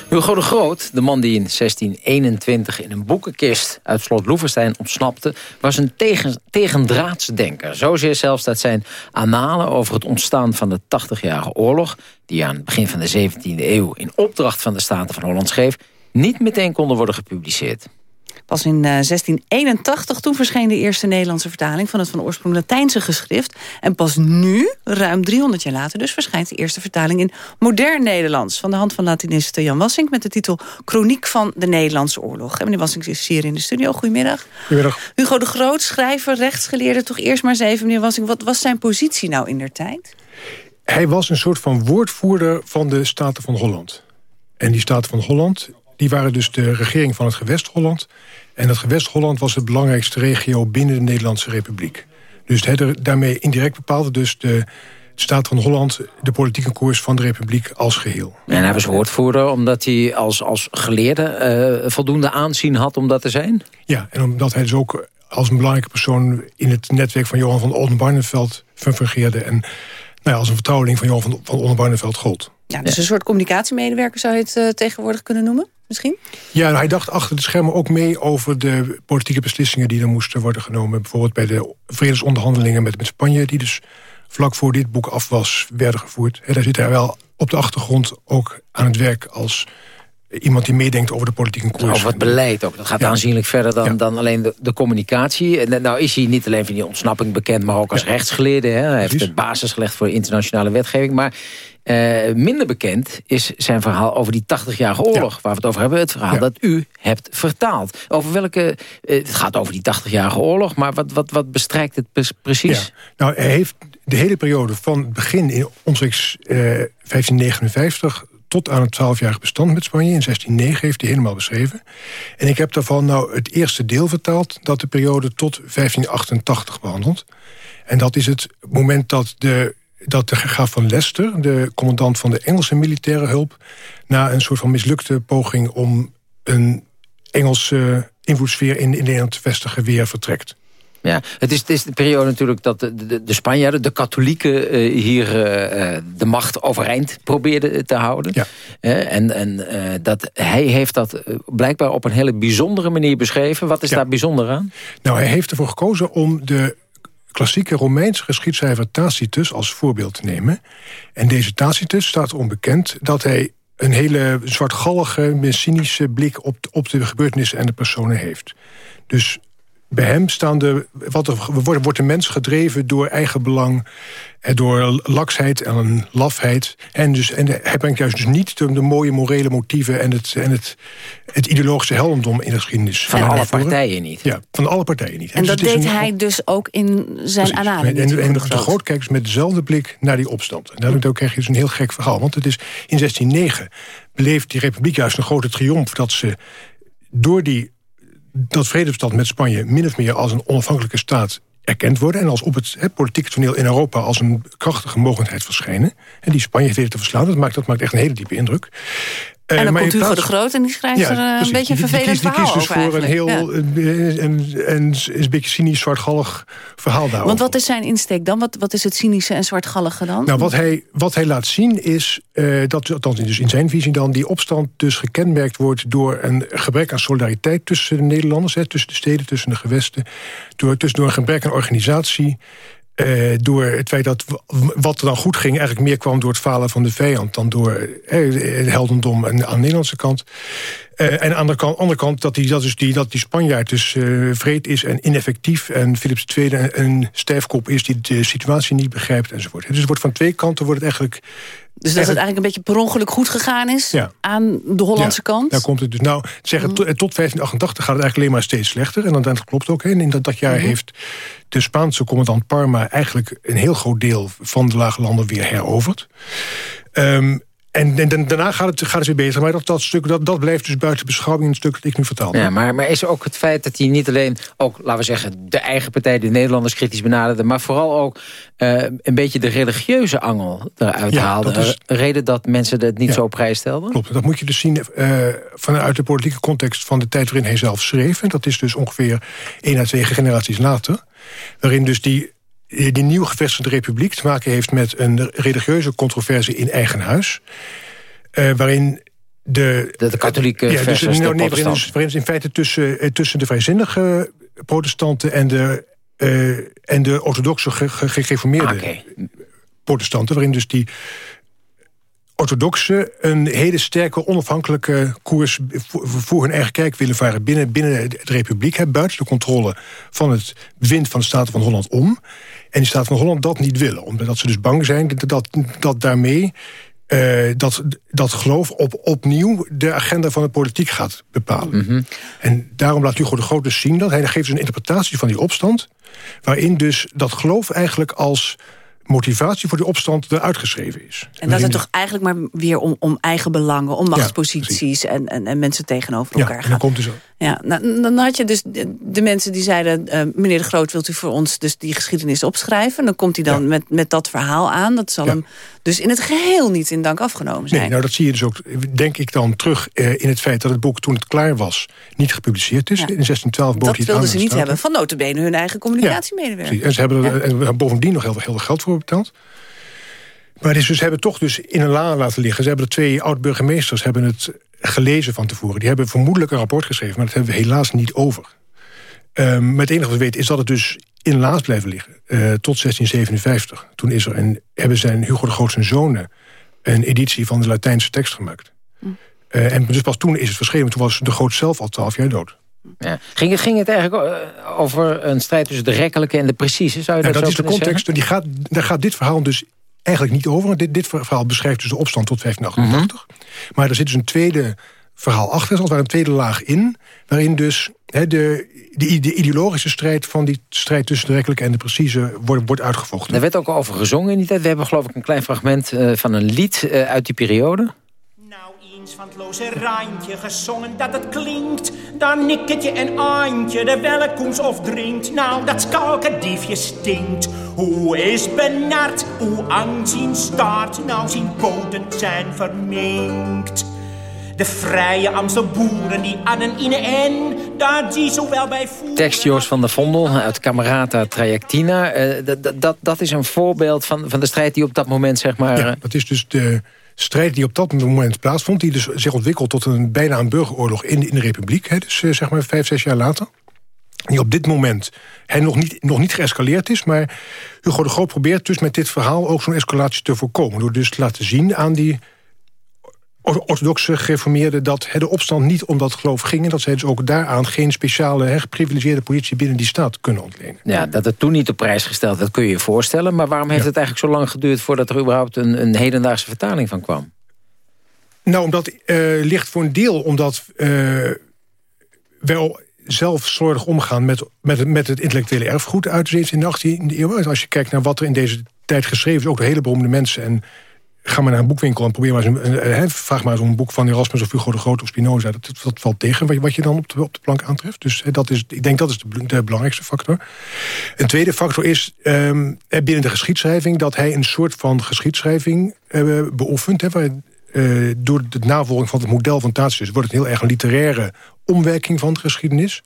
Hugo de Groot, de man die in 1621 in een boekenkist uit slot Loevestein ontsnapte, was een tegen, tegendraadsdenker. Zozeer zelfs dat zijn analen over het ontstaan van de 80-jarige oorlog, die aan het begin van de 17e eeuw in opdracht van de Staten van Holland schreef, niet meteen konden worden gepubliceerd. Pas in 1681 toen verscheen de eerste Nederlandse vertaling... van het van oorsprong Latijnse geschrift. En pas nu, ruim 300 jaar later... dus verschijnt de eerste vertaling in modern Nederlands... van de hand van Latinist Jan Wassink... met de titel Chroniek van de Nederlandse Oorlog. En meneer Wassink is hier in de studio. Goedemiddag. Goedemiddag. Hugo de Groot, schrijver, rechtsgeleerde. Toch eerst maar eens even, meneer Wassink... wat was zijn positie nou in der tijd? Hij was een soort van woordvoerder van de Staten van Holland. En die Staten van Holland die waren dus de regering van het gewest Holland. En dat gewest Holland was het belangrijkste regio binnen de Nederlandse Republiek. Dus het, daarmee indirect bepaalde dus de staat van Holland de politieke koers van de Republiek als geheel. En hij was woordvoerder omdat hij als, als geleerde uh, voldoende aanzien had om dat te zijn? Ja, en omdat hij dus ook als een belangrijke persoon in het netwerk van Johan van Oldenbarneveld fungeerde... en nou ja, als een vertrouweling van Johan van, van Oldenbarneveld gold. Ja, dus een soort communicatiemedewerker zou je het uh, tegenwoordig kunnen noemen? Misschien? Ja, nou, hij dacht achter de schermen ook mee over de politieke beslissingen... die er moesten worden genomen. Bijvoorbeeld bij de vredesonderhandelingen met, met Spanje... die dus vlak voor dit boek af was, werden gevoerd. En daar zit hij wel op de achtergrond ook aan het werk... als iemand die meedenkt over de politieke koers. Over het beleid ook. Dat gaat aanzienlijk verder dan, dan alleen de, de, communicatie. Nou is hij niet alleen van die ontsnapping bekend... maar ook als rechtsgeleerde. Hè. Hij heeft de basis gelegd voor internationale wetgeving. Maar uh, minder bekend is zijn verhaal over die 80-jarige oorlog... waar we het over hebben. Het verhaal dat u hebt vertaald. Over welke... Uh, het gaat over die 80-jarige oorlog, maar wat, wat, wat bestrijkt het precies? Nou, hij heeft de hele periode van het begin in omstreeks uh, 1559 tot aan het 12-jarig bestand met Spanje. In 1609 heeft hij helemaal beschreven. En ik heb daarvan nou het eerste deel vertaald... dat de periode tot 1588 behandelt. En dat is het moment dat de dat de graaf van Leicester, de commandant van de Engelse militaire hulp... na een soort van mislukte poging om een Engelse invloedssfeer in, in Nederland te vestigen... weer vertrekt. Ja, het is, het is de periode natuurlijk dat de, de, de Spanjaarden, de katholieken... Uh, hier uh, de macht overeind probeerden te houden. Ja. Uh, en en dat, hij heeft dat blijkbaar op een hele bijzondere manier beschreven. Wat is daar bijzonder aan? Nou, hij heeft ervoor gekozen om de klassieke Romeinse geschiedschrijver Tacitus als voorbeeld te nemen. En deze Tacitus staat onbekend dat hij een hele zwartgallige, cynische blik op, op de gebeurtenissen en de personen heeft. Dus bij hem staan de, wat wordt, wordt de mens gedreven door eigen belang... En door laksheid en lafheid. En, dus, en hij brengt juist dus niet de, de, mooie morele motieven... en het, en het, het ideologische heldendom in de geschiedenis. Van alle partijen niet. Ja, van alle partijen niet. En, dus dat deed hij dus ook in zijn aanhaling. En, en, de Groot kijkt dus met dezelfde blik naar die opstand. En daarom krijg je dus een heel gek verhaal. Want het is in 1609 beleeft die republiek juist een grote triomf... dat ze door die dat vredesbestand met Spanje min of meer als een onafhankelijke staat erkend worden... en als op het he, politieke toneel in Europa als een krachtige mogelijkheid verschijnen. En die Spanje heeft te verslaan, dat maakt, dat maakt echt een hele diepe indruk. En dan komt Hugo de Groot en die schrijft ja, er uh, een beetje een vervelend die, die, die verhaal dus voor een heel ja. en, en, een beetje cynisch zwartgallig verhaal daarover. Want wat is zijn insteek dan? Wat, wat is het cynische en zwartgallige dan? Nou, wat hij, wat hij laat zien is, uh, dat, althans dus in zijn visie dan... die opstand dus gekenmerkt wordt door een gebrek aan solidariteit... tussen de Nederlanders, hè, tussen de steden, tussen de gewesten... Door, tussen door een gebrek aan organisatie... Uh, door het feit dat wat er dan goed ging... eigenlijk meer kwam door het falen van de vijand... dan door uh, heldendom aan de Nederlandse kant. Uh, en aan de kant, andere kant dat die, dat dus die, dat die Spanjaard dus vreed is en ineffectief... en Philips II een stijfkop is die de situatie niet begrijpt enzovoort. Dus het wordt van twee kanten wordt het eigenlijk dus dat het eigenlijk een beetje per ongeluk goed gegaan is aan de Hollandse ja, kant? daar komt het dus. Nou, zeggen, tot, tot 1588 gaat het eigenlijk alleen maar steeds slechter. En dan, dat klopt ook. Hè. in dat, dat jaar mhm. heeft de Spaanse commandant Parma... eigenlijk een heel groot deel van de lage landen weer heroverd. Um, en, en, daarna gaat het, gaat het weer beter. Maar dat, dat, stuk, dat, dat blijft dus buiten beschouwing... een stuk dat ik nu vertaal. Ja, maar, maar is ook het feit dat hij niet alleen... ook, laten we zeggen, de eigen partij, de Nederlanders kritisch benaderde... maar vooral ook uh, een beetje de religieuze angel eruit ja, haalde. Dat is, reden dat mensen het niet ja, zo prijs stelden? Klopt, dat moet je dus zien uh, vanuit de politieke context... van de tijd waarin hij zelf schreef. En dat is dus ongeveer één à twee generaties later. Waarin dus die die nieuw gevestigde republiek te maken heeft met een religieuze controverse in eigen huis. Uh, waarin de, de, katholieke ja, dus, versus nou, de nee, waarin, dus, waarin in feite tussen, eh, tussen de vrijzinnige protestanten en de, uh, en de orthodoxe gereformeerde ah, protestanten, waarin dus die orthodoxen een hele sterke onafhankelijke koers voor hun eigen kerk willen varen binnen, binnen de republiek, hè, buiten de controle van het bewind van de Staten van Holland om. En die Staten van Holland dat niet willen, omdat ze dus bang zijn dat, dat daarmee uh, dat, dat geloof op, opnieuw de agenda van de politiek gaat bepalen. Mhm. En daarom laat Hugo de Groot dus zien dat hij geeft dus een interpretatie van die opstand, waarin dus dat geloof eigenlijk als motivatie voor die opstand eruit geschreven is. En dat het toch eigenlijk maar weer om, om eigen belangen, om machtsposities en, en, en, mensen tegenover elkaar ja, gaan. dan komt dus Ja, nou, dan had je dus de, de mensen die zeiden... Uh, meneer de Groot, wilt u voor ons dus die geschiedenis opschrijven? Dan komt hij dan met, met dat verhaal aan. Dat zal hem dus in het geheel niet in dank afgenomen zijn. Nee, nou dat zie je dus ook, denk ik dan, terug uh, in het feit... dat het boek toen het klaar was niet gepubliceerd is. In 1612 bood Dat hij wilden ze niet hebben. Van notabene hun eigen communicatiemedewerker. en ze hebben er en bovendien nog heel, heel veel geld voor betaald. Maar dus, ze hebben toch dus in een la laten liggen. Ze hebben de twee oud-burgemeesters hebben het gelezen van tevoren. Die hebben vermoedelijk een rapport geschreven, maar dat hebben we helaas niet over. Um, maar het enige wat we weten is dat het dus in laas blijven liggen. Uh, tot 1657. Toen is er een, hebben zijn Hugo de Groot zijn zonen een editie van de Latijnse tekst gemaakt. Uh, en dus pas toen is het verschenen. Toen was de Groot zelf al twaalf jaar dood. Ja. Ging, het, ging het eigenlijk uh, over een strijd tussen de rekkelijke en de precieze? Zou je ja, dat, dat is de context. Die gaat, daar gaat dit verhaal dus eigenlijk niet over. Dit, dit verhaal beschrijft dus de opstand tot 1588. Mhm. Maar er zit dus een tweede verhaal achter, als ware een tweede laag in... waarin dus he, de, de, de, ideologische strijd van die strijd tussen de rekkelijke en de precieze wordt, wordt uitgevochten. Er werd ook over gezongen in die tijd. We hebben geloof ik een klein fragment uh, van een lied uh, uit die periode. Van het loze randje gezongen dat het klinkt. Dan nikketje en Antje de welkoms of drinkt. Nou, dat skalkendiefje stinkt. Hoe is benard, hoe aanzien staart. Nou, zien poten zijn verminkt. De vrije Amstelboeren die aan een ine en, daar die zowel bij voeren... Tekst Joost van der Vondel uit Camerata Trajectina. Uh, dat, dat, dat is een voorbeeld van, van de strijd die op dat moment, zeg maar... Ja, dat is dus de strijd die op dat moment plaatsvond... die dus zich ontwikkelt tot een bijna een burgeroorlog in, in de Republiek. Hè, dus uh, zeg maar vijf, zes jaar later. Die op dit moment hij nog, niet, nog niet geëscaleerd is... maar Hugo de Groot probeert dus met dit verhaal ook zo'n escalatie te voorkomen. Door dus te laten zien aan die orthodoxe gereformeerden... dat de opstand niet om dat geloof ging... en dat zij dus ook daaraan geen speciale hè, geprivilegeerde politie binnen die staat kunnen ontlenen. Ja, dat het toen niet op prijs gesteld, dat kun je je voorstellen. Maar waarom heeft ja. het eigenlijk zo lang geduurd... voordat er überhaupt een, een hedendaagse vertaling van kwam? Nou, omdat uh, ligt voor een deel omdat uh, wel zelf slordig omgaan met, met, met het intellectuele erfgoed uit de 18e eeuw. Als je kijkt naar wat er in deze tijd geschreven is, ook door hele beroemde mensen... en ga maar naar een boekwinkel en probeer maar eens een, een, vraag maar een boek van Erasmus of Hugo de Groot of Spinoza. Dat, dat valt tegen wat, wat je dan op de, op de plank aantreft. Dus dat is, ik denk dat is de, belangrijkste factor. Een tweede factor is um, binnen de geschiedschrijving dat hij een soort van geschiedschrijving uh, beoefent. Hè, waar, uh, door de navolging van het model van Tacitus wordt het heel erg een literaire omwerking van de geschiedenis.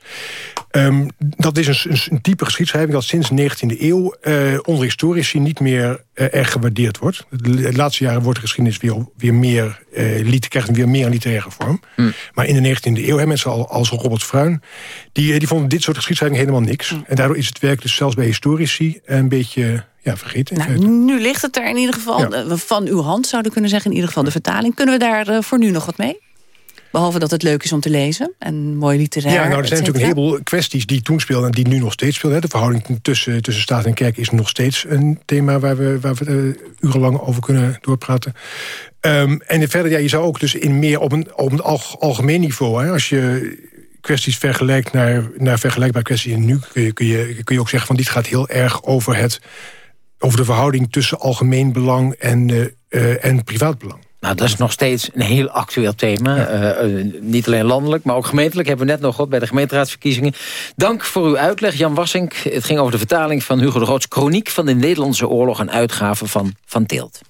Um, dat is een, een, type geschiedschrijving dat sinds de 19e eeuw uh, onder historici niet meer uh, erg gewaardeerd wordt. De laatste jaren wordt de geschiedenis weer, weer meer, uh, krijgt weer meer een literaire vorm. Hmm. Maar in de 19e eeuw, hè, mensen als Robert Fruin, die, die vonden dit soort geschiedschrijving helemaal niks. Hmm. En daardoor is het werk dus zelfs bij historici een beetje ja, vergeten. Nou, nu ligt het er in ieder geval ja. van uw hand, zouden kunnen zeggen. In ieder geval de vertaling. Kunnen we daar voor nu nog wat mee? Behalve dat het leuk is om te lezen en mooi literair. Ja, nou, er zijn natuurlijk een heleboel kwesties die toen speelden... en die nu nog steeds spelen. De verhouding tussen, tussen staat en kerk is nog steeds een thema... waar we, waar we uh, urenlang over kunnen doorpraten. Um, en verder, ja, je zou ook dus in meer op een, op een algemeen niveau... Hè, als je kwesties vergelijkt naar, naar vergelijkbare kwesties... en nu kun je, kun, je, kun je ook zeggen van dit gaat heel erg over, het, over de verhouding... tussen algemeen belang en, uh, uh, en privaat belang. Nou, dat is nog steeds een heel actueel thema. Ja. Uh, uh, niet alleen landelijk, maar ook gemeentelijk. Hebben we net nog gehad bij de gemeenteraadsverkiezingen. Dank voor uw uitleg, Jan Wassink. Het ging over de vertaling van Hugo de Groots Chroniek van de Nederlandse oorlog... en uitgave van Van Tilt.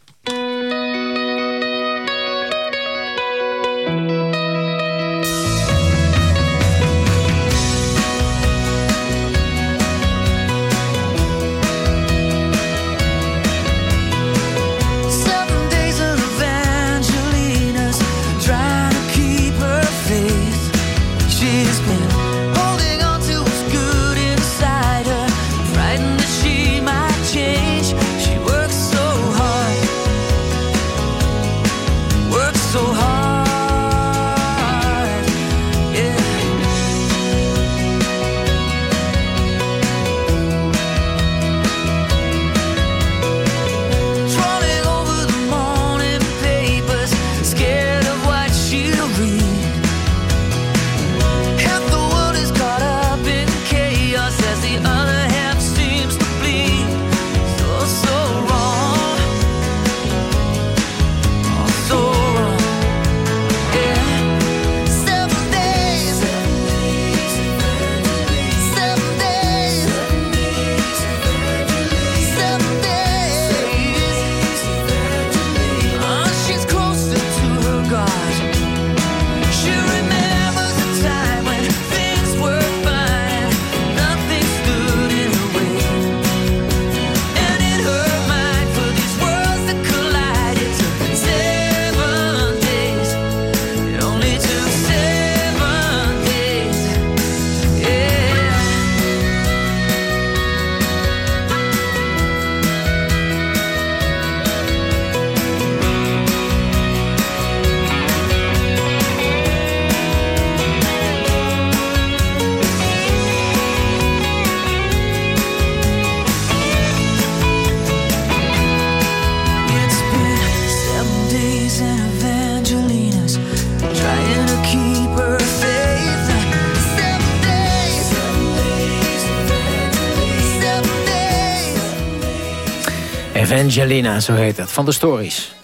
Evangelina, zo heet het, van de stories.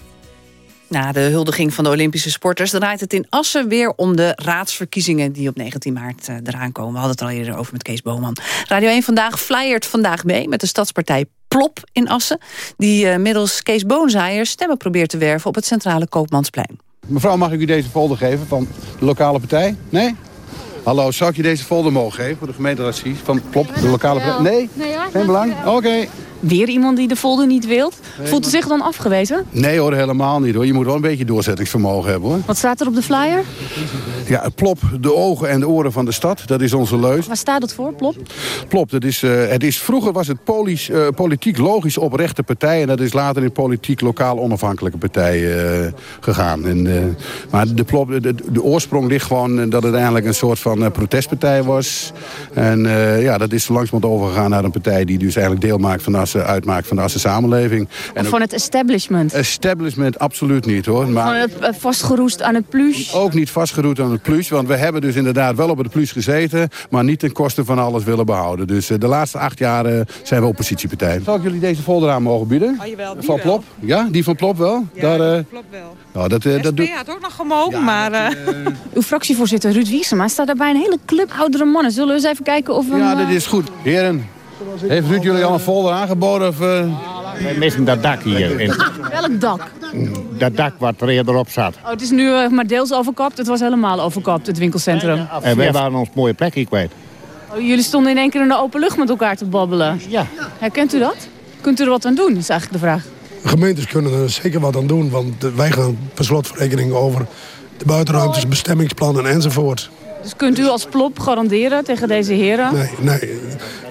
Na de huldiging van de Olympische sporters draait het in Assen weer om de raadsverkiezingen die op 19 maart uh, eraan komen. We hadden het al eerder over met Kees Boman. Radio 1 Vandaag flyert vandaag mee met de stadspartij Plop in Assen. Die uh, middels Kees Boonzaaier stemmen probeert te werven op het centrale Koopmansplein. Mevrouw, mag ik u deze folder geven van de lokale partij? Nee? Hallo, zou ik je deze folder mogen geven voor de gemeenteraadsie van Plop, de lokale partij? Nee? nee hoor, Geen belang? Oké. Okay. Weer iemand die de folder niet wilt? Voelt u zich dan afgewezen? Nee hoor, helemaal niet hoor. Je moet wel een beetje doorzettingsvermogen hebben hoor. Wat staat er op de flyer? Ja, Plop, de ogen en de oren van de stad. Dat is onze leus. Waar staat het voor, Plop? Plop, dat is, uh, het is, vroeger was het polies, uh, politiek logisch oprechte partij. En dat is later in politiek lokaal onafhankelijke partij uh, gegaan. En, maar de, Plop, de, de, oorsprong ligt gewoon dat het eigenlijk een soort van protestpartij was. En ja, dat is langzamerhand overgegaan naar een partij die dus eigenlijk deel maakt van de uitmaakt van de Assen samenleving. En van het establishment? Establishment absoluut niet hoor. Maar van het uh, vastgeroest aan het plus? Ook niet vastgeroest aan het plus, want we hebben dus inderdaad wel op het plus gezeten, maar niet ten koste van alles willen behouden. Dus uh, de laatste acht jaar zijn we oppositiepartij. Zal ik jullie deze folder aan mogen bieden? Oh, jawel, van Plop? Ja, die van Plop wel? Ja, Daar, Plop wel. Nou, dat, uh, dat had ook nog gemogen, ja, maar... Uh... Uw fractievoorzitter Ruud Wiesema staat daarbij een hele club oudere mannen. Zullen we eens even kijken of we... Ja, dat is goed. Heren, heeft Ruud jullie al een folder aangeboden? Of, uh... Wij missen dat dak hier. In... Welk dak? Dat dak wat er eerder op zat. Oh, het is nu uh, maar deels overkapt. Het was helemaal overkapt, het winkelcentrum. En wij waren ons mooie plekje kwijt. Oh, jullie stonden in één keer in de open lucht met elkaar te babbelen. Ja. Herkent u dat? Kunt u er wat aan doen, is eigenlijk de vraag. Gemeentes kunnen er zeker wat aan doen, want wij gaan per slotverrekening over de buitenruimtes, bestemmingsplannen enzovoort. Dus kunt u als plop garanderen tegen deze heren? Nee, nee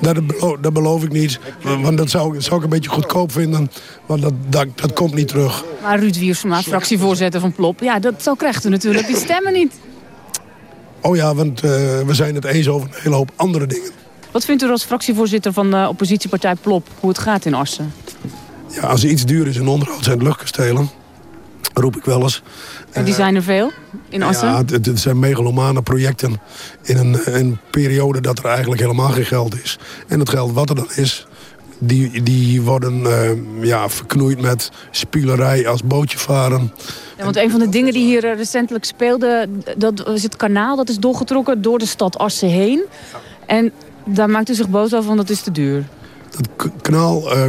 dat, beloof, dat beloof ik niet. Want dat zou, zou ik een beetje goedkoop vinden. Want dat, dat, dat komt niet terug. Maar Ruud Wiersma, fractievoorzitter van Plop... ja, dat zo krijgt u natuurlijk die stemmen niet. Oh ja, want uh, we zijn het eens over een hele hoop andere dingen. Wat vindt u als fractievoorzitter van de oppositiepartij Plop... hoe het gaat in Assen? Ja, als er iets duur is in onderhoud zijn het luchtkastelen roep ik wel eens. En die zijn er veel in Assen? Ja, het, het zijn megalomane projecten in een, een, periode dat er eigenlijk helemaal geen geld is. En het geld wat er dan is, die, die worden uh, ja, verknoeid met spielerij als bootje varen. Ja, want een van de dingen die hier recentelijk speelde, dat is het kanaal dat is doorgetrokken door de stad Assen heen. En daar maakt u zich boos over, want dat is te duur. Het kanaal uh,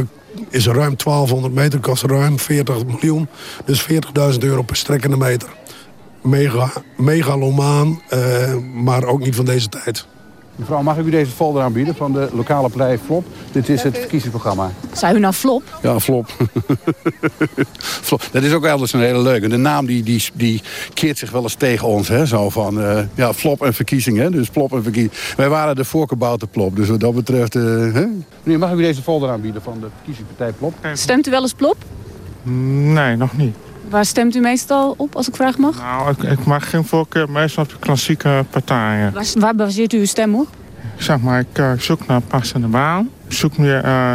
is ruim 1200 meter, kost ruim 40 miljoen. Dus 40.000 euro per strekkende meter. Mega, megalomaan, uh, maar ook niet van deze tijd. Mevrouw, mag ik u deze folder aanbieden van de lokale partij Flop? Dit is het verkiezingsprogramma. Zei u nou Flop? Ja, Flop. flop. Dat is ook elders een hele leuke. De naam die, die, die keert zich wel eens tegen ons. Hè? Zo van, uh, ja, Flop en verkiezingen. Dus Flop en verkiezingen. Wij waren de voorkebouten Plop. Dus wat dat betreft... Uh, hè? Meneer, mag ik u deze folder aanbieden van de verkiezingspartij Plop? Stemt u wel eens Plop? Nee, nog niet. Waar stemt u meestal op, als ik vraag mag? Nou, ik, ik mag geen voorkeur meestal op de klassieke partijen. Waar, waar baseert u uw stem op? Zeg maar, ik uh, zoek naar een passende baan. Ik zoek nu uh,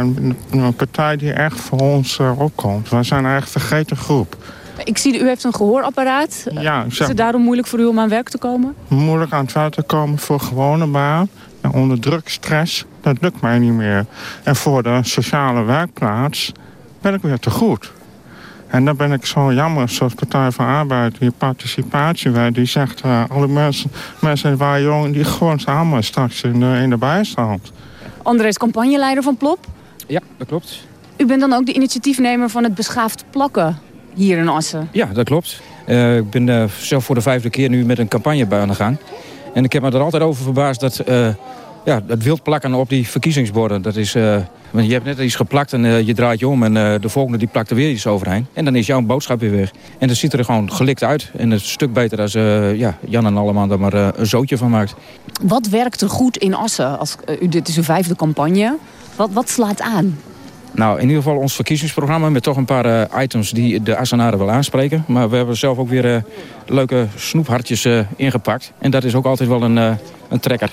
een partij die echt voor ons uh, opkomt. We zijn een vergeten groep. Ik zie, u heeft een gehoorapparaat. Ja, zeg, Is het daarom moeilijk voor u om aan werk te komen? Moeilijk aan het werk te komen voor gewone baan. En onder druk, stress, dat lukt mij niet meer. En voor de sociale werkplaats ben ik weer te goed. En dan ben ik zo jammer, zoals Partij van Arbeid, die participatiewet, die zegt uh, alle mensen, mensen waar jong, die gewoon samen straks in de, in de bijstand. André is campagneleider van Plop. Ja, dat klopt. U bent dan ook de initiatiefnemer van het beschaafd plakken hier in Assen? Ja, dat klopt. Uh, ik ben uh, zelf voor de vijfde keer nu met een campagne bij aan de gang. En ik heb me er altijd over verbaasd dat ja, het wild plakken op die verkiezingsborden, dat is... Uh, je hebt net iets geplakt en uh, je draait je om en uh, de volgende die plakt er weer iets overheen. En dan is jouw boodschap weer weg. En dat ziet er gewoon gelikt uit. En het is een stuk beter als ja, Jan en allemaal er maar een zootje van maakt. Wat werkt er goed in Assen? Als, dit is uw vijfde campagne. Wat, wat slaat aan? Nou, in ieder geval ons verkiezingsprogramma met toch een paar items die de Assenaren wel aanspreken. Maar we hebben zelf ook weer leuke snoephartjes ingepakt. En dat is ook altijd wel een, een trekker.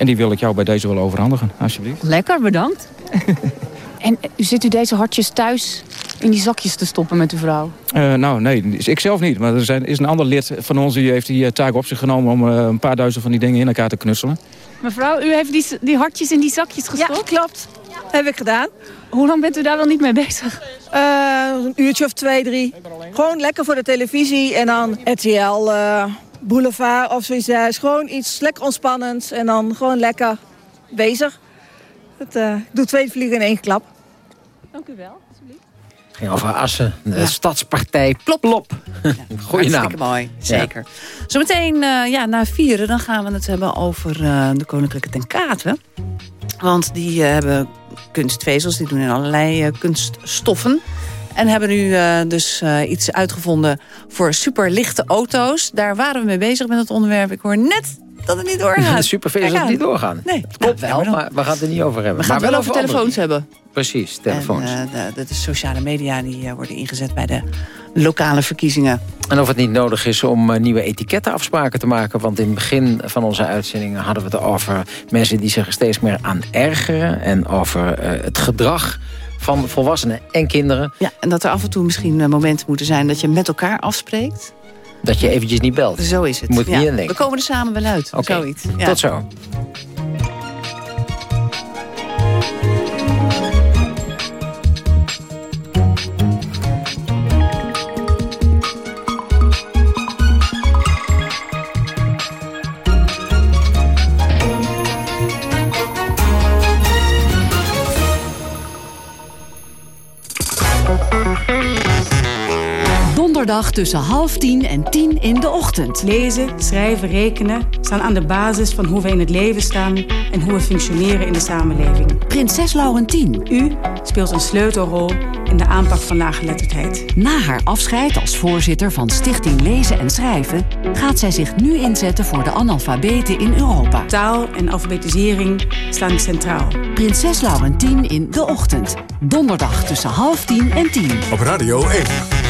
En die wil ik jou bij deze wel overhandigen, alsjeblieft. Lekker, bedankt. en zit u deze hartjes thuis in die zakjes te stoppen met uw vrouw? Uh, nou, nee, ik zelf niet. Maar er zijn, is een ander lid van ons die heeft die taak op zich genomen... om uh, een paar duizend van die dingen in elkaar te knutselen. Mevrouw, u heeft die, die hartjes in die zakjes gestopt? Ja, klopt. Heb ik gedaan. Hoe lang bent u daar wel niet mee bezig? een uurtje of twee, drie. Gewoon lekker voor de televisie en dan RTL uh, Boulevard of zoiets. is gewoon iets lekker ontspannends en dan gewoon lekker bezig. Het, uh, ik doe twee vliegen in één klap. Dank u wel. Ging over Assen, de stadspartij Plop Plop. Ja, Goeie naam. mooi, zeker. Ja. Zometeen uh, ja, na vieren dan gaan we het hebben over uh, de Koninklijke Tenkaten. Want die uh, hebben kunstvezels, die doen in allerlei kunststoffen. En hebben nu dus iets uitgevonden voor superlichte auto's. Daar waren we mee bezig met het onderwerp. Ik hoor net dat het niet doorgaat. De supervezels niet doorgaan. Nee, klopt wel, maar we gaan het er niet over hebben. We gaan maar het wel over telefoons hebben. Precies, telefoons. En, uh, de, de, sociale media die uh, worden ingezet bij de lokale verkiezingen. En of het niet nodig is om uh, nieuwe etikettenafspraken te maken. Want in het begin van onze uitzendingen hadden we het over mensen die zich steeds meer aan ergeren. En over het gedrag van volwassenen en kinderen. Ja, en dat er af en toe misschien momenten moeten zijn dat je met elkaar afspreekt. Dat je eventjes niet belt. Zo is het. Moet ja. niet aan denken. We komen er samen wel uit. Okay. Ja. Tot zo. Donderdag tussen half tien en tien in de ochtend. Lezen, schrijven, rekenen staan aan de basis van hoe we in het leven staan en hoe we functioneren in de samenleving. Prinses Laurentien. U speelt een sleutelrol in de aanpak van laaggeletterdheid. Na haar afscheid als voorzitter van Stichting Lezen en Schrijven gaat zij zich nu inzetten voor de analfabeten in Europa. Taal en alfabetisering staan centraal. Prinses Laurentien in de ochtend. Donderdag tussen half tien en tien. Op Radio 1.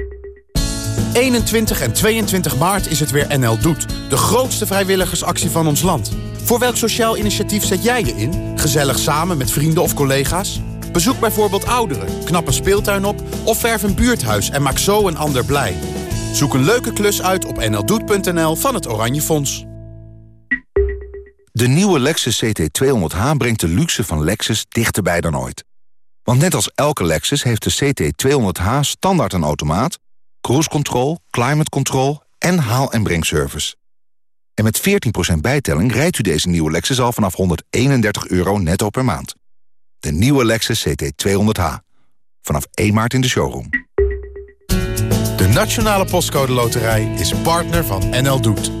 21 en 22 maart is het weer NL Doet. De grootste vrijwilligersactie van ons land. Voor welk sociaal initiatief zet jij je in? Gezellig samen met vrienden of collega's? Bezoek bijvoorbeeld ouderen, knap een speeltuin op... of verf een buurthuis en maak zo een ander blij. Zoek een leuke klus uit op nldoet.nl van het Oranje Fonds. De nieuwe Lexus CT200H brengt de luxe van Lexus dichterbij dan ooit. Want net als elke Lexus heeft de CT200H standaard een automaat cruise control, climate control en haal- en brengservice. En met 14% bijtelling rijdt u deze nieuwe Lexus al vanaf 131 euro netto per maand. De nieuwe Lexus CT200H. Vanaf 1 maart in de showroom. De Nationale Postcode Loterij is partner van NL Doet.